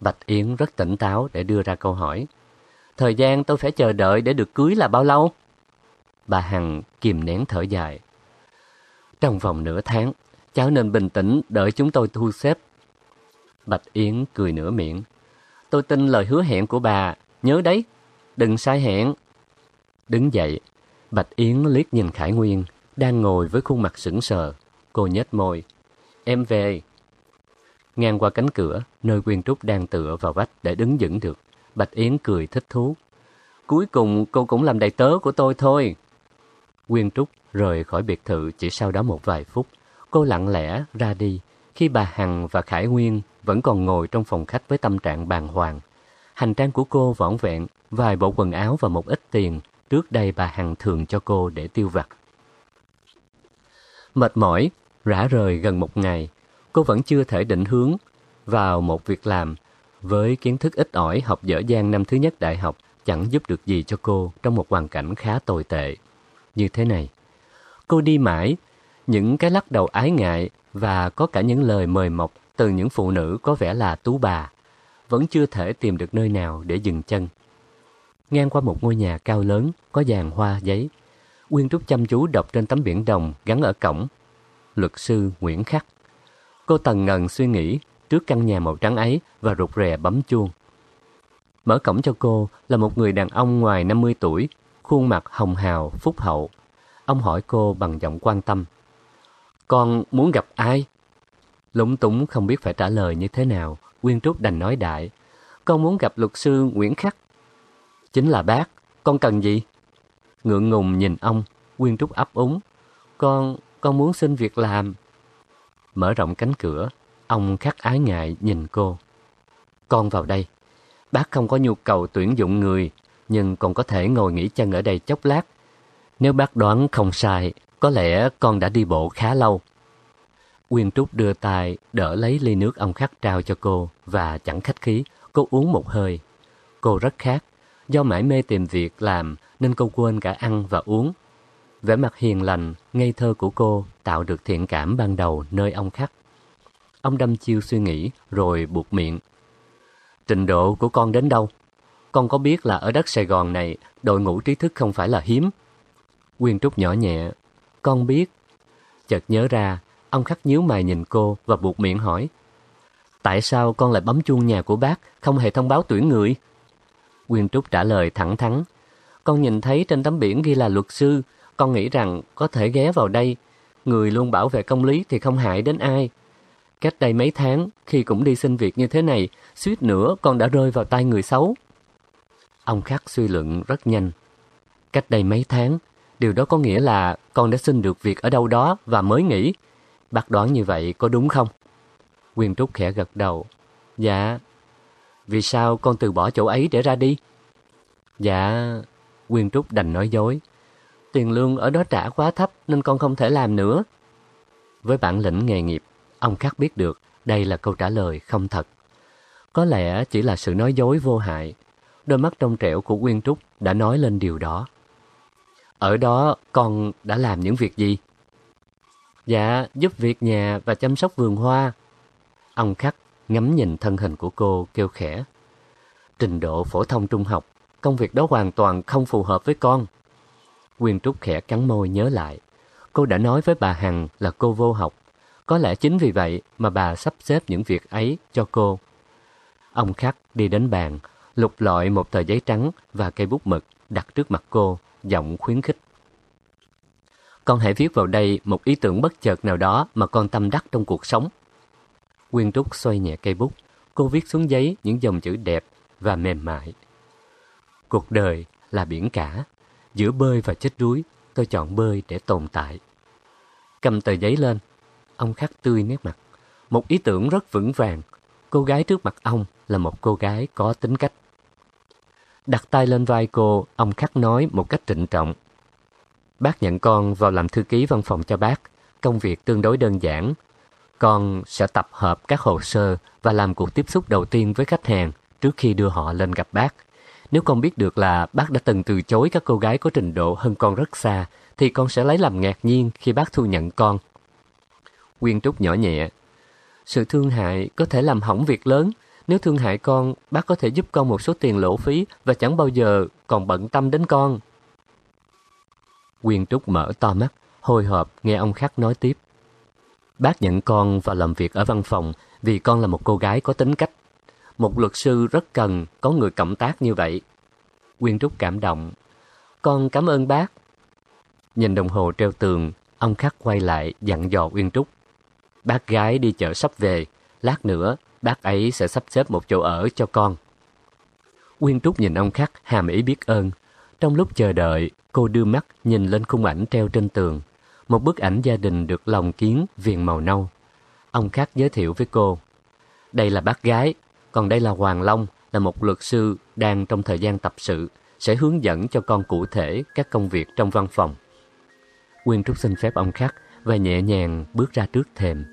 Bạch Yến rất tỉnh táo để đưa ra câu hỏi. Thời gian tôi phải chờ đợi để được cưới là bao lâu? Bà Hằng kìm nén thở dài. Trong vòng nửa tháng, cháu nên bình tĩnh đợi chúng tôi thu xếp. Bạch Yến cười nửa miệng. Tôi tin lời hứa hẹn của bà, nhớ đấy, đừng sai hẹn. Đứng dậy, Bạch Yến liếc nhìn Khải Nguyên, đang ngồi với khuôn mặt sững sờ. Cô nhếch môi. Em về. Ngang qua cánh cửa, nơi Quyên Trúc đang tựa vào vách để đứng vững được. Bạch Yến cười thích thú. Cuối cùng cô cũng làm đầy tớ của tôi thôi. Quyên Trúc rời khỏi biệt thự chỉ sau đó một vài phút. Cô lặng lẽ ra đi khi bà Hằng và Khải Nguyên vẫn còn ngồi trong phòng khách với tâm trạng bàng hoàng. hành trang của cô vỏn vẹn, vài bộ quần áo và một ít tiền trước đây bà Hằng thường cho cô để tiêu vặt. Mệt mỏi, rã rời gần một ngày, cô vẫn chưa thể định hướng vào một việc làm. Với kiến thức ít ỏi học dở dang năm thứ nhất đại học chẳng giúp được gì cho cô trong một hoàn cảnh khá tồi tệ. Như thế này, cô đi mãi, những cái lắc đầu ái ngại và có cả những lời mời mọc từ những phụ nữ có vẻ là tú bà, vẫn chưa thể tìm được nơi nào để dừng chân. Ngang qua một ngôi nhà cao lớn có dàn hoa giấy, Quyên Trúc chăm chú đọc trên tấm biển đồng gắn ở cổng. Luật sư Nguyễn Khắc. Cô tần ngần suy nghĩ trước căn nhà màu trắng ấy và rụt rè bấm chuông. Mở cổng cho cô là một người đàn ông ngoài 50 tuổi, khuôn mặt hồng hào, phúc hậu. Ông hỏi cô bằng giọng quan tâm. Con muốn gặp ai? Lúng túng không biết phải trả lời như thế nào, Quyên Trúc đành nói đại. Con muốn gặp luật sư Nguyễn Khắc. Chính là bác, con cần gì? Ngượng ngùng nhìn ông, Quyên Trúc ấp úng. Con, con muốn xin việc làm. Mở rộng cánh cửa, ông khắc ái ngại nhìn cô. Con vào đây. Bác không có nhu cầu tuyển dụng người, nhưng còn có thể ngồi nghỉ chân ở đây chốc lát. Nếu bác đoán không sai, có lẽ con đã đi bộ khá lâu. Quyên Trúc đưa tay đỡ lấy ly nước ông khắc trao cho cô và chẳng khách khí, cô uống một hơi. Cô rất khát, do mãi mê tìm việc làm nên cô quên cả ăn và uống. Vẻ mặt hiền lành, ngây thơ của cô tạo được thiện cảm ban đầu nơi ông khắc. Ông đâm chiêu suy nghĩ rồi buộc miệng. Trình độ của con đến đâu? Con có biết là ở đất Sài Gòn này đội ngũ trí thức không phải là hiếm. Quyên Trúc nhỏ nhẹ. Con biết. Chợt nhớ ra, ông khắc nhíu mày nhìn cô và buộc miệng hỏi. Tại sao con lại bấm chuông nhà của bác, không hề thông báo tuyển người? Quyên Trúc trả lời thẳng thắn. Con nhìn thấy trên tấm biển ghi là luật sư, con nghĩ rằng có thể ghé vào đây. Người luôn bảo vệ công lý thì không hại đến ai. Cách đây mấy tháng, khi cũng đi xin việc như thế này, suýt nữa con đã rơi vào tay người xấu. Ông Khắc suy luận rất nhanh. Cách đây mấy tháng, điều đó có nghĩa là con đã xin được việc ở đâu đó và mới nghỉ. Bác đoán như vậy có đúng không? Quyên Trúc khẽ gật đầu. Dạ. Vì sao con từ bỏ chỗ ấy để ra đi? Dạ, Quyên Trúc đành nói dối. Tiền lương ở đó trả quá thấp nên con không thể làm nữa. Với bản lĩnh nghề nghiệp, ông khác biết được đây là câu trả lời không thật. Có lẽ chỉ là sự nói dối vô hại. Đôi mắt trong trẻo của Quyên Trúc đã nói lên điều đó. Ở đó con đã làm những việc gì? Dạ, giúp việc nhà và chăm sóc vườn hoa. Ông Khắc ngắm nhìn thân hình của cô kêu khẽ. Trình độ phổ thông trung học công việc đó hoàn toàn không phù hợp với con. Quyên Trúc khẽ cắn môi nhớ lại. Cô đã nói với bà Hằng là cô vô học. Có lẽ chính vì vậy mà bà sắp xếp những việc ấy cho cô. Ông Khắc đi đến bàn, lục lọi một tờ giấy trắng và cây bút mực đặt trước mặt cô, giọng khuyến khích. Con hãy viết vào đây một ý tưởng bất chợt nào đó mà con tâm đắc trong cuộc sống. Quyên Trúc xoay nhẹ cây bút, cô viết xuống giấy những dòng chữ đẹp và mềm mại. Cuộc đời là biển cả, giữa bơi và chết đuối, tôi chọn bơi để tồn tại. Cầm tờ giấy lên, ông khắc tươi nét mặt. Một ý tưởng rất vững vàng, cô gái trước mặt ông là một cô gái có tính cách. Đặt tay lên vai cô, ông khắc nói một cách trịnh trọng. Bác nhận con vào làm thư ký văn phòng cho bác, công việc tương đối đơn giản. Con sẽ tập hợp các hồ sơ và làm cuộc tiếp xúc đầu tiên với khách hàng trước khi đưa họ lên gặp bác. Nếu con biết được là bác đã từng từ chối các cô gái có trình độ hơn con rất xa, thì con sẽ lấy làm ngạc nhiên khi bác thu nhận con. Quyên Trúc nhỏ nhẹ. Sự thương hại có thể làm hỏng việc lớn. Nếu thương hại con, bác có thể giúp con một số tiền lỗ phí và chẳng bao giờ còn bận tâm đến con. Quyên Trúc mở to mắt, hồi hộp nghe ông Khắc nói tiếp. Bác nhận con vào làm việc ở văn phòng vì con là một cô gái có tính cách một luật sư rất cần có người cộng tác như vậy. Quyên Trúc cảm động. Con cảm ơn bác. Nhìn đồng hồ treo tường, ông Khắc quay lại dặn dò Uyên Trúc. Bác gái đi chợ sắp về, lát nữa bác ấy sẽ sắp xếp một chỗ ở cho con. Uyên Trúc nhìn ông Khắc hàm ý biết ơn. Trong lúc chờ đợi, cô đưa mắt nhìn lên khung ảnh treo trên tường. Một bức ảnh gia đình được lòng kiến viền màu nâu. Ông khác giới thiệu với cô. Đây là bác gái, còn đây là Hoàng Long, là một luật sư đang trong thời gian tập sự sẽ hướng dẫn cho con cụ thể các công việc trong văn phòng. Quyên Trúc xin phép ông Khắc và nhẹ nhàng bước ra trước thềm.